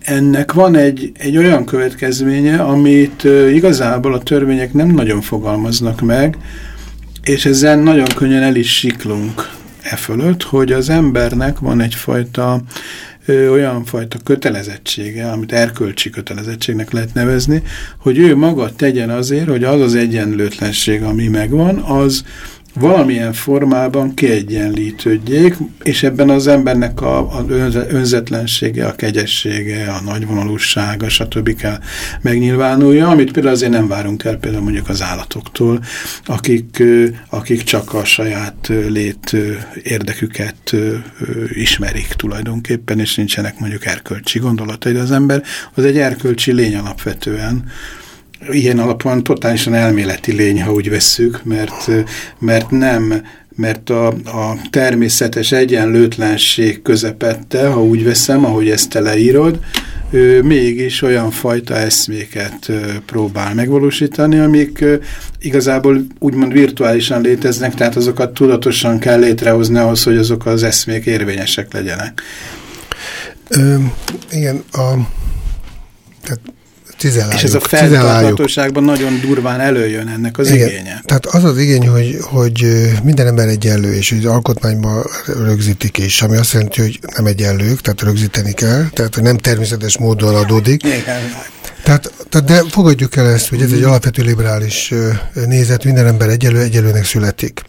ennek van egy, egy olyan következménye, amit igazából a törvények nem nagyon fogalmaznak meg, és ezzel nagyon könnyen el is siklunk e fölött, hogy az embernek van egyfajta ö, olyan fajta kötelezettsége, amit erkölcsi kötelezettségnek lehet nevezni, hogy ő maga tegyen azért, hogy az az egyenlőtlenség, ami megvan, az valamilyen formában kiegyenlítődjék, és ebben az embernek a, a önzetlensége, a kegyessége, a nagyvonalúsága, stb. kell megnyilvánulja, amit például azért nem várunk el például mondjuk az állatoktól, akik, akik csak a saját lét érdeküket ismerik tulajdonképpen, és nincsenek mondjuk erkölcsi gondolatai, de az ember az egy erkölcsi lény alapvetően, ilyen alapon totálisan elméleti lény, ha úgy vesszük, mert, mert nem mert a, a természetes egyenlőtlenség közepette, ha úgy veszem, ahogy ezt te leírod, ő mégis olyan fajta eszméket próbál megvalósítani, amik igazából úgymond virtuálisan léteznek, tehát azokat tudatosan kell létrehozni ahhoz, hogy azok az eszmék érvényesek legyenek. Ö, igen, a, tehát Cizelláljuk. És ez a feltartatóságban nagyon durván előjön ennek az Igen. igénye. Tehát az az igény, hogy, hogy minden ember egyenlő, és hogy az alkotmányban rögzítik is, ami azt jelenti, hogy nem egyenlők, tehát rögzíteni kell, tehát hogy nem természetes módon adódik. Igen. Tehát, tehát de fogadjuk el ezt, hogy ez egy alapvető liberális nézet, minden ember egyelő, egyelőnek születik.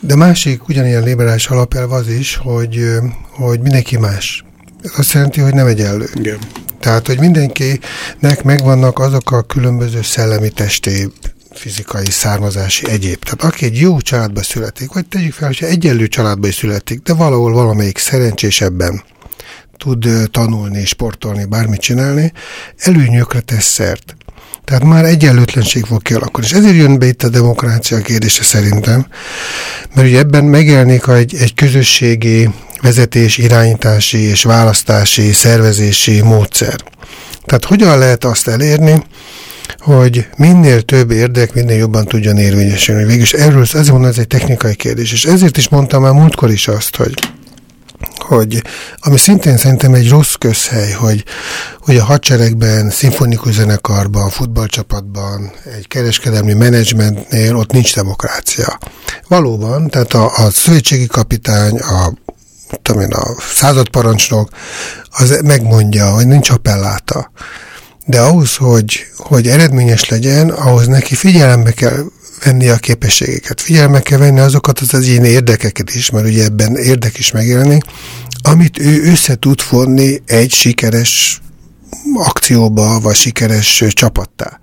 De másik ugyanilyen liberális alapelv az is, hogy, hogy mindenki más. Azt jelenti, hogy nem egyenlő. Igen. Tehát, hogy mindenkinek megvannak azok a különböző szellemi testi, fizikai, származási, egyéb. Tehát aki egy jó családba születik, vagy tegyük fel, hogyha egyenlő családba is születik, de valahol valamelyik szerencsésebben tud tanulni, sportolni, bármit csinálni, előnyökre tesz szert. Tehát már egyenlőtlenség fog kialakulni. És ezért jön be itt a demokrácia kérdése szerintem, mert ugye ebben megjelenik egy, egy közösségi vezetés, irányítási és választási, szervezési módszer. Tehát hogyan lehet azt elérni, hogy minél több érdek, minél jobban tudjon érvényesülni. Végülis erről azért mondom, ez egy technikai kérdés, és ezért is mondtam már múltkor is azt, hogy hogy ami szintén szerintem egy rossz közhely, hogy, hogy a hadseregben, szimfonikus zenekarban, futballcsapatban, egy kereskedelmi menedzsmentnél ott nincs demokrácia. Valóban, tehát a, a szövetségi kapitány, a tudom én, a századparancsnok, az megmondja, hogy nincs appelláta. De ahhoz, hogy, hogy eredményes legyen, ahhoz neki figyelembe kell venni a képességeket. Figyelme kell venni azokat az egyéni érdekeket is, mert ugye ebben érdek is megjelenik, amit ő össze tud fonni egy sikeres akcióba, vagy sikeres csapattá.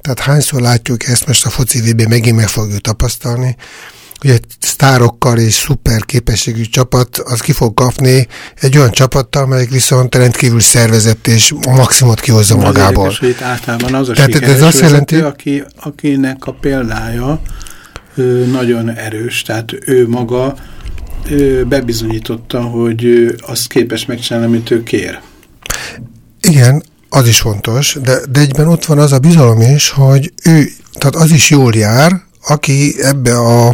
Tehát hányszor látjuk ezt, most a foci VB megint meg fogjuk tapasztalni, egy sztárokkal és szuper képességű csapat az ki fog kapni egy olyan csapattal, amelyik viszont rendkívül szervezett és a maximumot kihozza magából. Érdekes, hogy itt általában az a Tehát ez azt jelenti, aki, akinek a példája ő, nagyon erős, tehát ő maga ő bebizonyította, hogy ő azt képes megcsinálni, amit ő kér. Igen, az is fontos, de, de egyben ott van az a bizalom is, hogy ő, tehát az is jól jár, aki ebbe a,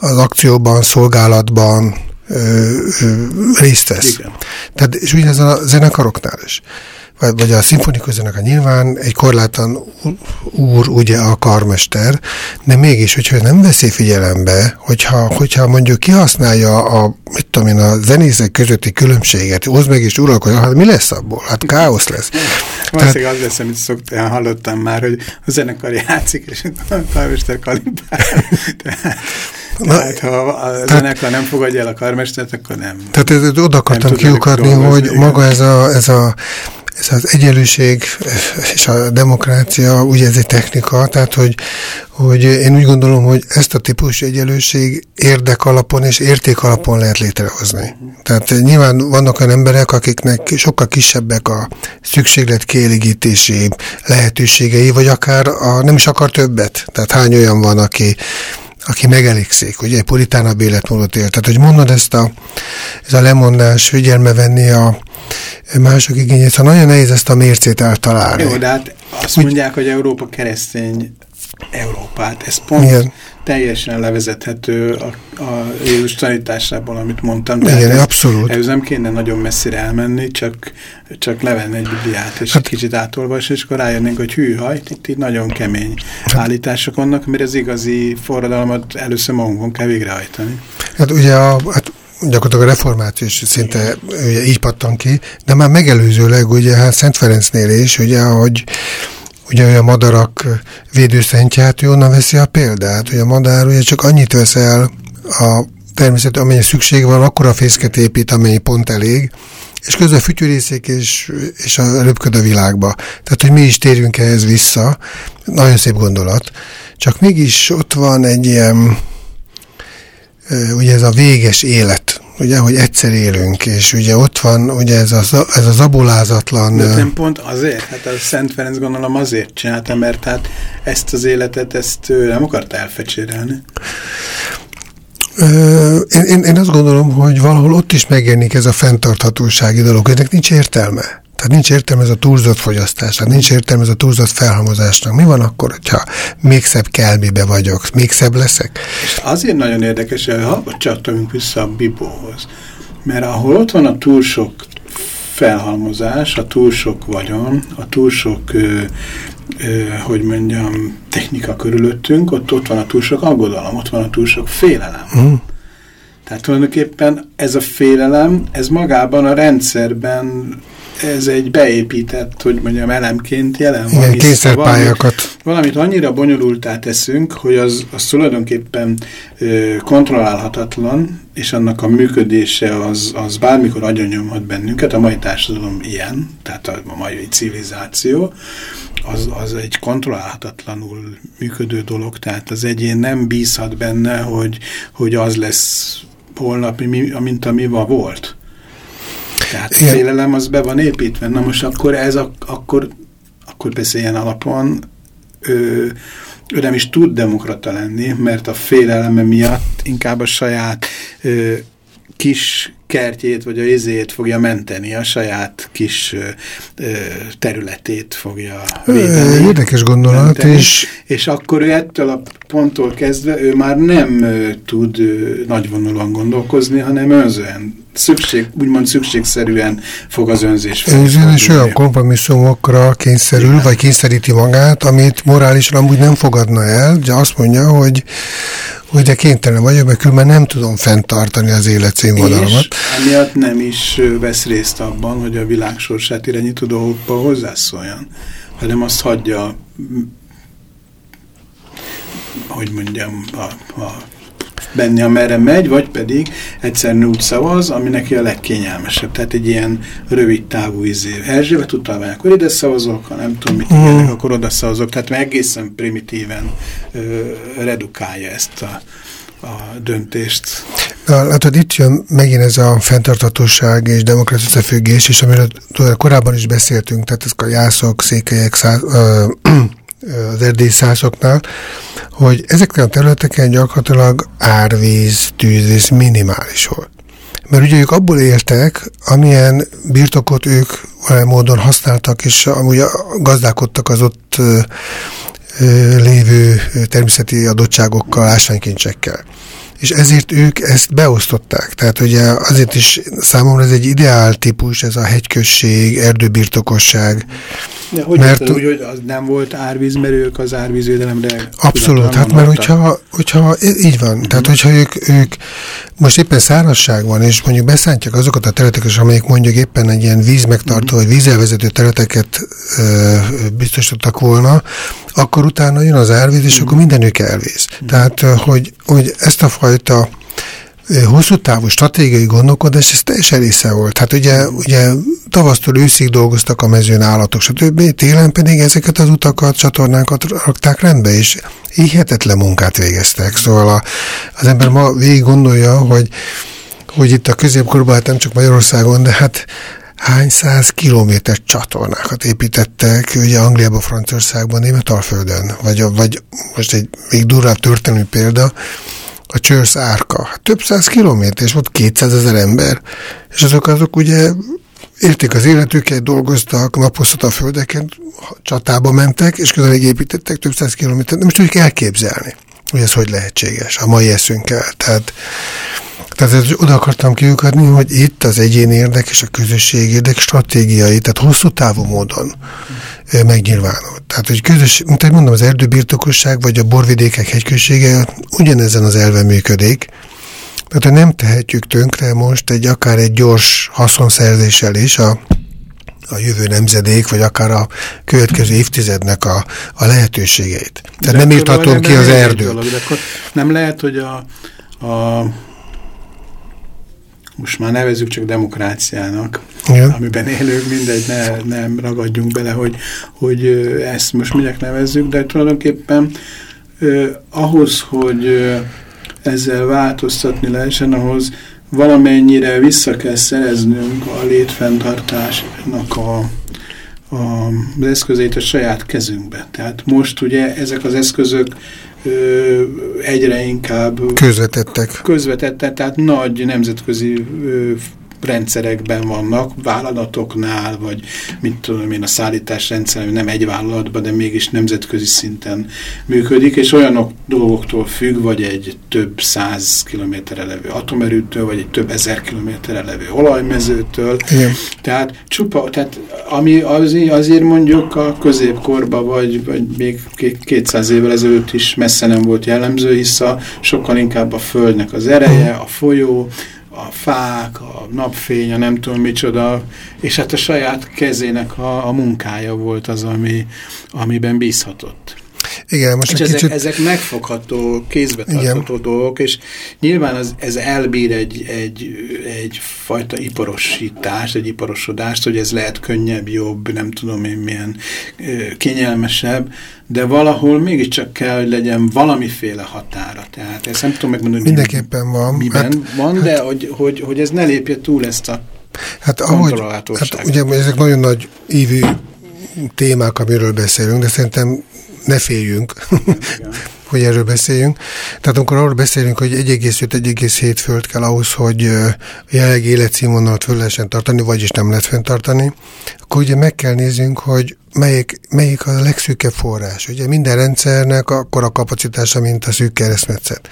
az akcióban, szolgálatban ö, ö, részt vesz. Igen. Tehát, és ugyanez a zenekaroknál is vagy, a szimfonikus a nyilván egy korlátlan úr, ugye a karmester, de mégis, hogyha nem veszi figyelembe, hogyha, hogyha mondjuk kihasználja a, mit tudom én, a zenészek közötti különbséget, hoz meg is uralkodja, hát mi lesz abból? Hát káosz lesz. Valószínűleg az lesz, amit szoktál, hallottam már, hogy a zenekar játszik, és a karmester kalimpál. Tehát, Na, tehát ha a tehát, zenekar nem fogadja el a karmestert, akkor nem. Tehát ez, oda akartam kiukadni, hogy maga ez a, ez a ez az egyenlőség és a demokrácia, ugye ez egy technika, tehát hogy, hogy én úgy gondolom, hogy ezt a típusú egyenlőség érdek alapon és érték alapon lehet létrehozni. Tehát nyilván vannak olyan emberek, akiknek sokkal kisebbek a szükséglet kielégítési lehetőségei, vagy akár a, nem is akar többet. Tehát hány olyan van, aki aki megelégszik, ugye puritánabb életmódot él. Tehát, hogy mondod ezt a, ez a lemondás, figyelme venni a, mások igényét, szóval nagyon nehéz ezt a mércét eltalálni. Jó, de hát azt Úgy, mondják, hogy Európa keresztény Európát. Ez pont igen. teljesen levezethető a, a Jézus tanításából, amit mondtam. Tehát igen, ez, abszolút. Ez nem kéne nagyon messzire elmenni, csak, csak levenni egy bibliát, és hát, egy kicsit átolvasni, és akkor rájönnénk, hogy hűha, itt, itt, itt nagyon kemény hát, állítások vannak, mert az igazi forradalmat először magunkon kell végrehajtani. Hát ugye a, hát gyakorlatilag a reformáció is szinte ugye, így pattan ki, de már megelőzőleg ugye hát Szent Ferencnél is, ugye, hogy ugye a madarak védőszentját, ő onnan veszi a példát, hogy a madár ugye csak annyit vesz el a természet, amennyi szükség van, akkor a fészket épít, amennyi pont elég, és közben fütyűrészik, és, és a röpköd a világba. Tehát, hogy mi is térjünk ehhez vissza, nagyon szép gondolat. Csak mégis ott van egy ilyen ugye ez a véges élet, ugye, hogy egyszer élünk, és ugye ott van ugye ez a, ez a zabulázatlan... De nem pont azért, hát a Szent Ferenc gondolom azért csinálta, mert hát ezt az életet, ezt ő nem akarta elfecsérelni. Én, én, én azt gondolom, hogy valahol ott is megjelenik ez a fenntarthatósági dolog, ennek nincs értelme. Tehát nincs értelme ez a túlzott fogyasztásnak, nincs értelme ez a túlzott felhalmozásnak. Mi van akkor, hogyha még szebb kelmibe vagyok, még szebb leszek? És azért nagyon érdekes, hogy ha csatolunk vissza a bibóhoz, mert ahol ott van a túl sok felhalmozás, a túl sok vagyon, a túl sok, ö, ö, hogy mondjam, technika körülöttünk, ott, ott van a túl sok aggodalom, ott van a túl sok félelem. Mm. Tehát tulajdonképpen ez a félelem, ez magában a rendszerben ez egy beépített, hogy mondjam, elemként jelen van. Igen, kényszerpályákat. Valamit, valamit annyira bonyolultá teszünk, hogy az, az tulajdonképpen ö, kontrollálhatatlan, és annak a működése az, az bármikor agyonnyomhat bennünket, a mai társadalom ilyen, tehát a, a mai civilizáció, az, az egy kontrollálhatatlanul működő dolog, tehát az egyén nem bízhat benne, hogy, hogy az lesz holnap, mint ami ma volt. Tehát Igen. a félelem az be van építve. Na most akkor ez a, akkor, akkor persze ilyen alapon ő, ő nem is tud demokrata lenni, mert a féleleme miatt inkább a saját ö, kis kertjét, vagy a izét fogja menteni, a saját kis ö, területét fogja védeni. Érdekes gondolat. Menteni, és... és akkor ő ettől a ponttól kezdve ő már nem ö, tud ö, nagyvonulóan gondolkozni, hanem önzően szükség, úgymond szükségszerűen fog az önzés Igen, és olyan kompromisszumokra kényszerül, Igen. vagy kényszeríti magát, amit morálisan amúgy nem fogadna el, de azt mondja, hogy hogy de kénytelen vagyok, mert különben nem tudom fenntartani az életszínvonalamat. És emiatt nem is vesz részt abban, hogy a világ sorsát irányító dolgokba hozzászóljon, hanem azt hagyja hogy mondjam, a, a benni, amerre megy, vagy pedig egyszerűen úgy szavaz, ami neki a legkényelmesebb. Tehát egy ilyen rövid távú izé. Erzsébet utalvány, akkor ide szavazok, ha nem tudom mit uh-huh. ilyenek, akkor oda szavazok. Tehát egészen primitíven ö, redukálja ezt a a döntést. Látod, itt jön megint ez a fenntartatóság és összefüggés, és amiről korábban is beszéltünk, tehát ezek a jászok, székelyek, száz, ö, az erdélyi szászoknál, hogy ezeken a területeken gyakorlatilag árvíz, tűzvíz minimális volt. Mert ugye ők abból éltek, amilyen birtokot ők olyan módon használtak, és amúgy gazdálkodtak az ott lévő természeti adottságokkal, ásványkincsekkel és ezért ők ezt beosztották. Tehát ugye azért is számomra ez egy ideál típus, ez a hegyközség, erdőbirtokosság. De hogy mert úgy, hogy az nem volt árvíz, mert ők az árvízvédelemre Abszolút, hát mert hogyha, hogyha így van, uh -huh. tehát hogyha ők, ők most éppen szárazság van, és mondjuk beszántják azokat a területeket, amelyek mondjuk éppen egy ilyen vízmegtartó, uh -huh. vagy vízelvezető területeket ö, biztosítottak volna, akkor utána jön az árvíz, és uh -huh. akkor mindenük elvész. Uh -huh. Tehát, hogy, hogy ezt a fajta hosszú távú stratégiai gondolkodás, ez teljesen része volt. Hát ugye, ugye tavasztól őszig dolgoztak a mezőn állatok, stb. Télen pedig ezeket az utakat, csatornákat rakták rendbe, és hihetetlen munkát végeztek. Szóval a, az ember ma végig gondolja, hogy, hogy itt a középkorban, hát nem csak Magyarországon, de hát hány száz kilométer csatornákat építettek, ugye Angliában, Franciaországban, Németalföldön, vagy, vagy most egy még durvább történelmi példa, a Csörsz árka. Hát több száz kilométer, és volt 200 ezer ember, és azok azok ugye érték az életüket, dolgoztak, napoztat a földeken, csatába mentek, és közben építettek több száz kilométert. Nem is tudjuk elképzelni, hogy ez hogy lehetséges a mai eszünkkel. Tehát, tehát oda akartam kiukadni, hogy itt az egyéni érdek és a közösség érdek stratégiai, tehát hosszú távú módon megnyilvánul. Tehát, hogy közös, mint mondom, az erdőbirtokosság vagy a borvidékek hegyközsége ugyanezen az elve működik, tehát nem tehetjük tönkre most egy akár egy gyors haszonszerzéssel is a, a jövő nemzedék, vagy akár a következő évtizednek a, a lehetőségeit. Tehát De nem írtatom ki az erdőt. Nem lehet, hogy a, a most már nevezzük csak demokráciának, Igen. amiben élők, mindegy, ne, nem ragadjunk bele, hogy, hogy ezt most minek nevezzük, de tulajdonképpen eh, ahhoz, hogy ezzel változtatni lehessen, ahhoz valamennyire vissza kell szereznünk a létfenntartásnak a, a, az eszközét a saját kezünkbe. Tehát most ugye ezek az eszközök ö, egyre inkább közvetettek. Közvetettek, tehát nagy nemzetközi ö, rendszerekben vannak, vállalatoknál, vagy mit tudom én, a szállítás rendszer nem egy vállalatban, de mégis nemzetközi szinten működik, és olyanok dolgoktól függ, vagy egy több száz kilométerre levő atomerőtől, vagy egy több ezer kilométerre levő olajmezőtől. Igen. Tehát csupa, tehát ami azért, azért mondjuk a középkorban, vagy, vagy még 200 évvel ezelőtt is messze nem volt jellemző, hisz a, sokkal inkább a földnek az ereje, a folyó, a fák, a napfény, a nem tudom micsoda, és hát a saját kezének a, a munkája volt az, ami, amiben bízhatott. Igen, most és egy ezek, kicsit... ezek megfogható, kézbe tartható Igen. dolgok, és nyilván az, ez elbír egy, egy, egy fajta iparosítást, egy iparosodást, hogy ez lehet könnyebb, jobb, nem tudom én milyen kényelmesebb, de valahol mégiscsak kell, hogy legyen valamiféle határa. Tehát ezt nem tudom megmondani, Mindenképpen van. miben hát, van, hát, de hogy, hogy, hogy ez ne lépje túl ezt a Hát ahogy, hát ugye ezek nagyon nagy ívű témák, amiről beszélünk, de szerintem ne féljünk, hogy erről beszéljünk. Tehát amikor arról beszélünk, hogy 1,5-1,7 föld kell ahhoz, hogy jelenleg életszínvonalat föl lehessen tartani, vagyis nem lehet fenntartani, akkor ugye meg kell néznünk, hogy melyik, melyik a legszűkebb forrás. Ugye minden rendszernek akkor a kapacitása, mint a szűk keresztmetszet.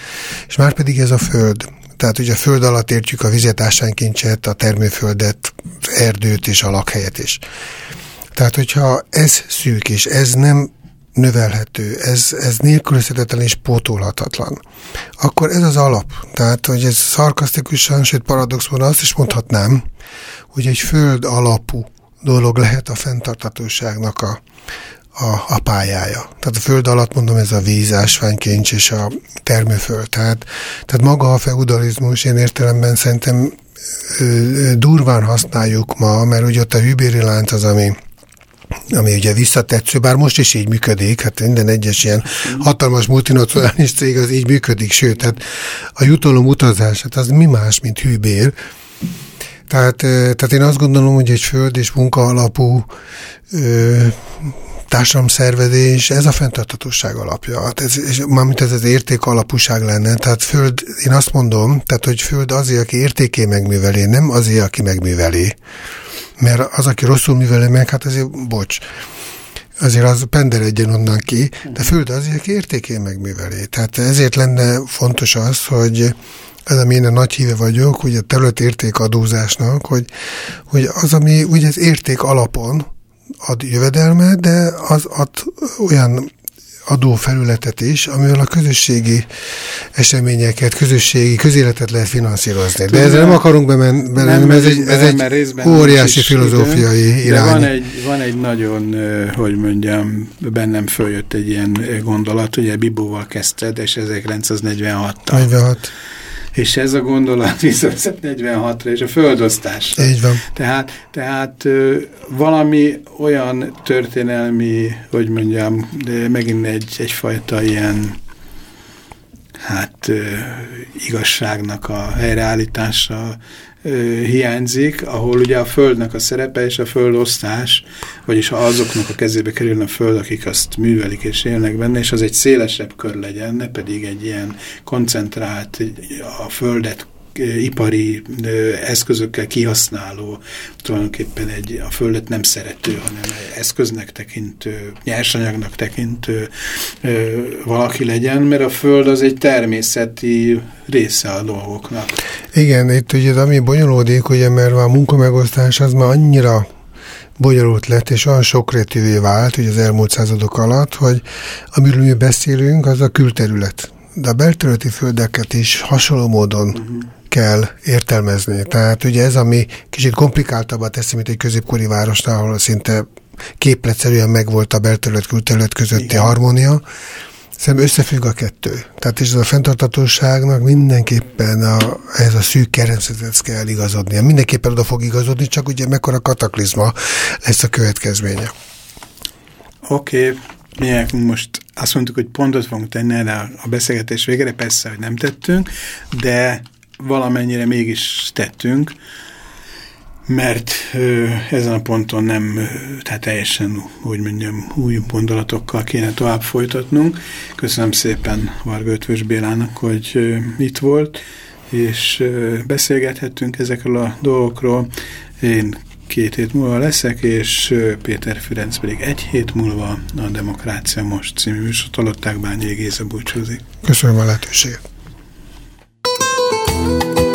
És már pedig ez a föld. Tehát ugye a föld alatt értjük a vizet, ásványkincset, a termőföldet, erdőt és a lakhelyet is. Tehát, hogyha ez szűk és ez nem növelhető, ez, ez nélkülözhetetlen és pótolhatatlan, akkor ez az alap. Tehát, hogy ez szarkasztikusan, sőt paradox módon azt is mondhatnám, hogy egy föld alapú dolog lehet a fenntartatóságnak a, a, a pályája. Tehát a föld alatt mondom, ez a víz, ásványkincs és a termőföld. Tehát, tehát maga a feudalizmus én értelemben szerintem durván használjuk ma, mert ugye ott a hűbéri lánc az, ami ami ugye visszatetsző, bár most is így működik, hát minden egyes ilyen hatalmas multinacionális cég az így működik, sőt, tehát a jutalom utazás, hát az mi más, mint hűbér, tehát, tehát én azt gondolom, hogy egy föld és munka alapú társadalomszervezés, ez a fenntartatóság alapja. Hát ez, és mármint ez az érték alapúság lenne. Tehát föld, én azt mondom, tehát hogy föld azért, aki értéké megműveli, nem azért, aki megműveli mert az, aki rosszul műveli meg, hát azért, bocs, azért az penderedjen onnan ki, de föld azért, aki értékén megműveli. Tehát ezért lenne fontos az, hogy ez, ami én a nagy híve vagyok, hogy a területérték adózásnak, hogy, hogy az, ami ugye az érték alapon ad jövedelmet, de az ad olyan adófelületet is, amivel a közösségi eseményeket, közösségi közéletet lehet finanszírozni. De ezzel nem akarunk bemenni, bele, ez egy, ez egy óriási filozófiai irány. De van egy, van egy nagyon, hogy mondjam, bennem följött egy ilyen gondolat, ugye Bibóval kezdted, és 1946-tal. 46 és ez a gondolat visszavezet 46-ra, és a földosztás. Így van. Tehát, tehát valami olyan történelmi, hogy mondjam, de megint egy, egyfajta ilyen hát igazságnak a helyreállítása hiányzik, ahol ugye a földnek a szerepe és a földosztás, vagyis ha azoknak a kezébe kerül a föld, akik azt művelik és élnek benne, és az egy szélesebb kör legyen, ne pedig egy ilyen koncentrált, a földet ipari eszközökkel kihasználó, tulajdonképpen egy a földet nem szerető, hanem eszköznek tekintő, nyersanyagnak tekintő valaki legyen, mert a föld az egy természeti része a dolgoknak. Igen, itt ugye ami bonyolódik, ugye, mert a munkamegosztás az már annyira bonyolult lett, és olyan sokrétűvé vált hogy az elmúlt századok alatt, hogy amiről mi beszélünk, az a külterület. De a belterületi földeket is hasonló módon uh mhm. -huh kell értelmezni. Tehát ugye ez, ami kicsit komplikáltabbá teszi, mint egy középkori városnál, ahol szinte képletszerűen megvolt a belterület külterület közötti Igen. harmónia, Szerintem összefügg a kettő. Tehát és ez a fenntartatóságnak mindenképpen a, ez a szűk kerencetet kell igazodnia. Mindenképpen oda fog igazodni, csak ugye mekkora kataklizma lesz a következménye. Oké, okay. mi most azt mondtuk, hogy pontot fogunk tenni erre a beszélgetés végére, persze, hogy nem tettünk, de valamennyire mégis tettünk, mert ö, ezen a ponton nem, tehát teljesen, úgy mondjam, új gondolatokkal kéne tovább folytatnunk. Köszönöm szépen Varga Ötvös Bélának, hogy ö, itt volt, és beszélgethettünk ezekről a dolgokról. Én két hét múlva leszek, és Péter Fürenc pedig egy hét múlva a Demokrácia Most című műsort hallották, Bányai Géza búcsúzik. Köszönöm a lehetőséget. you.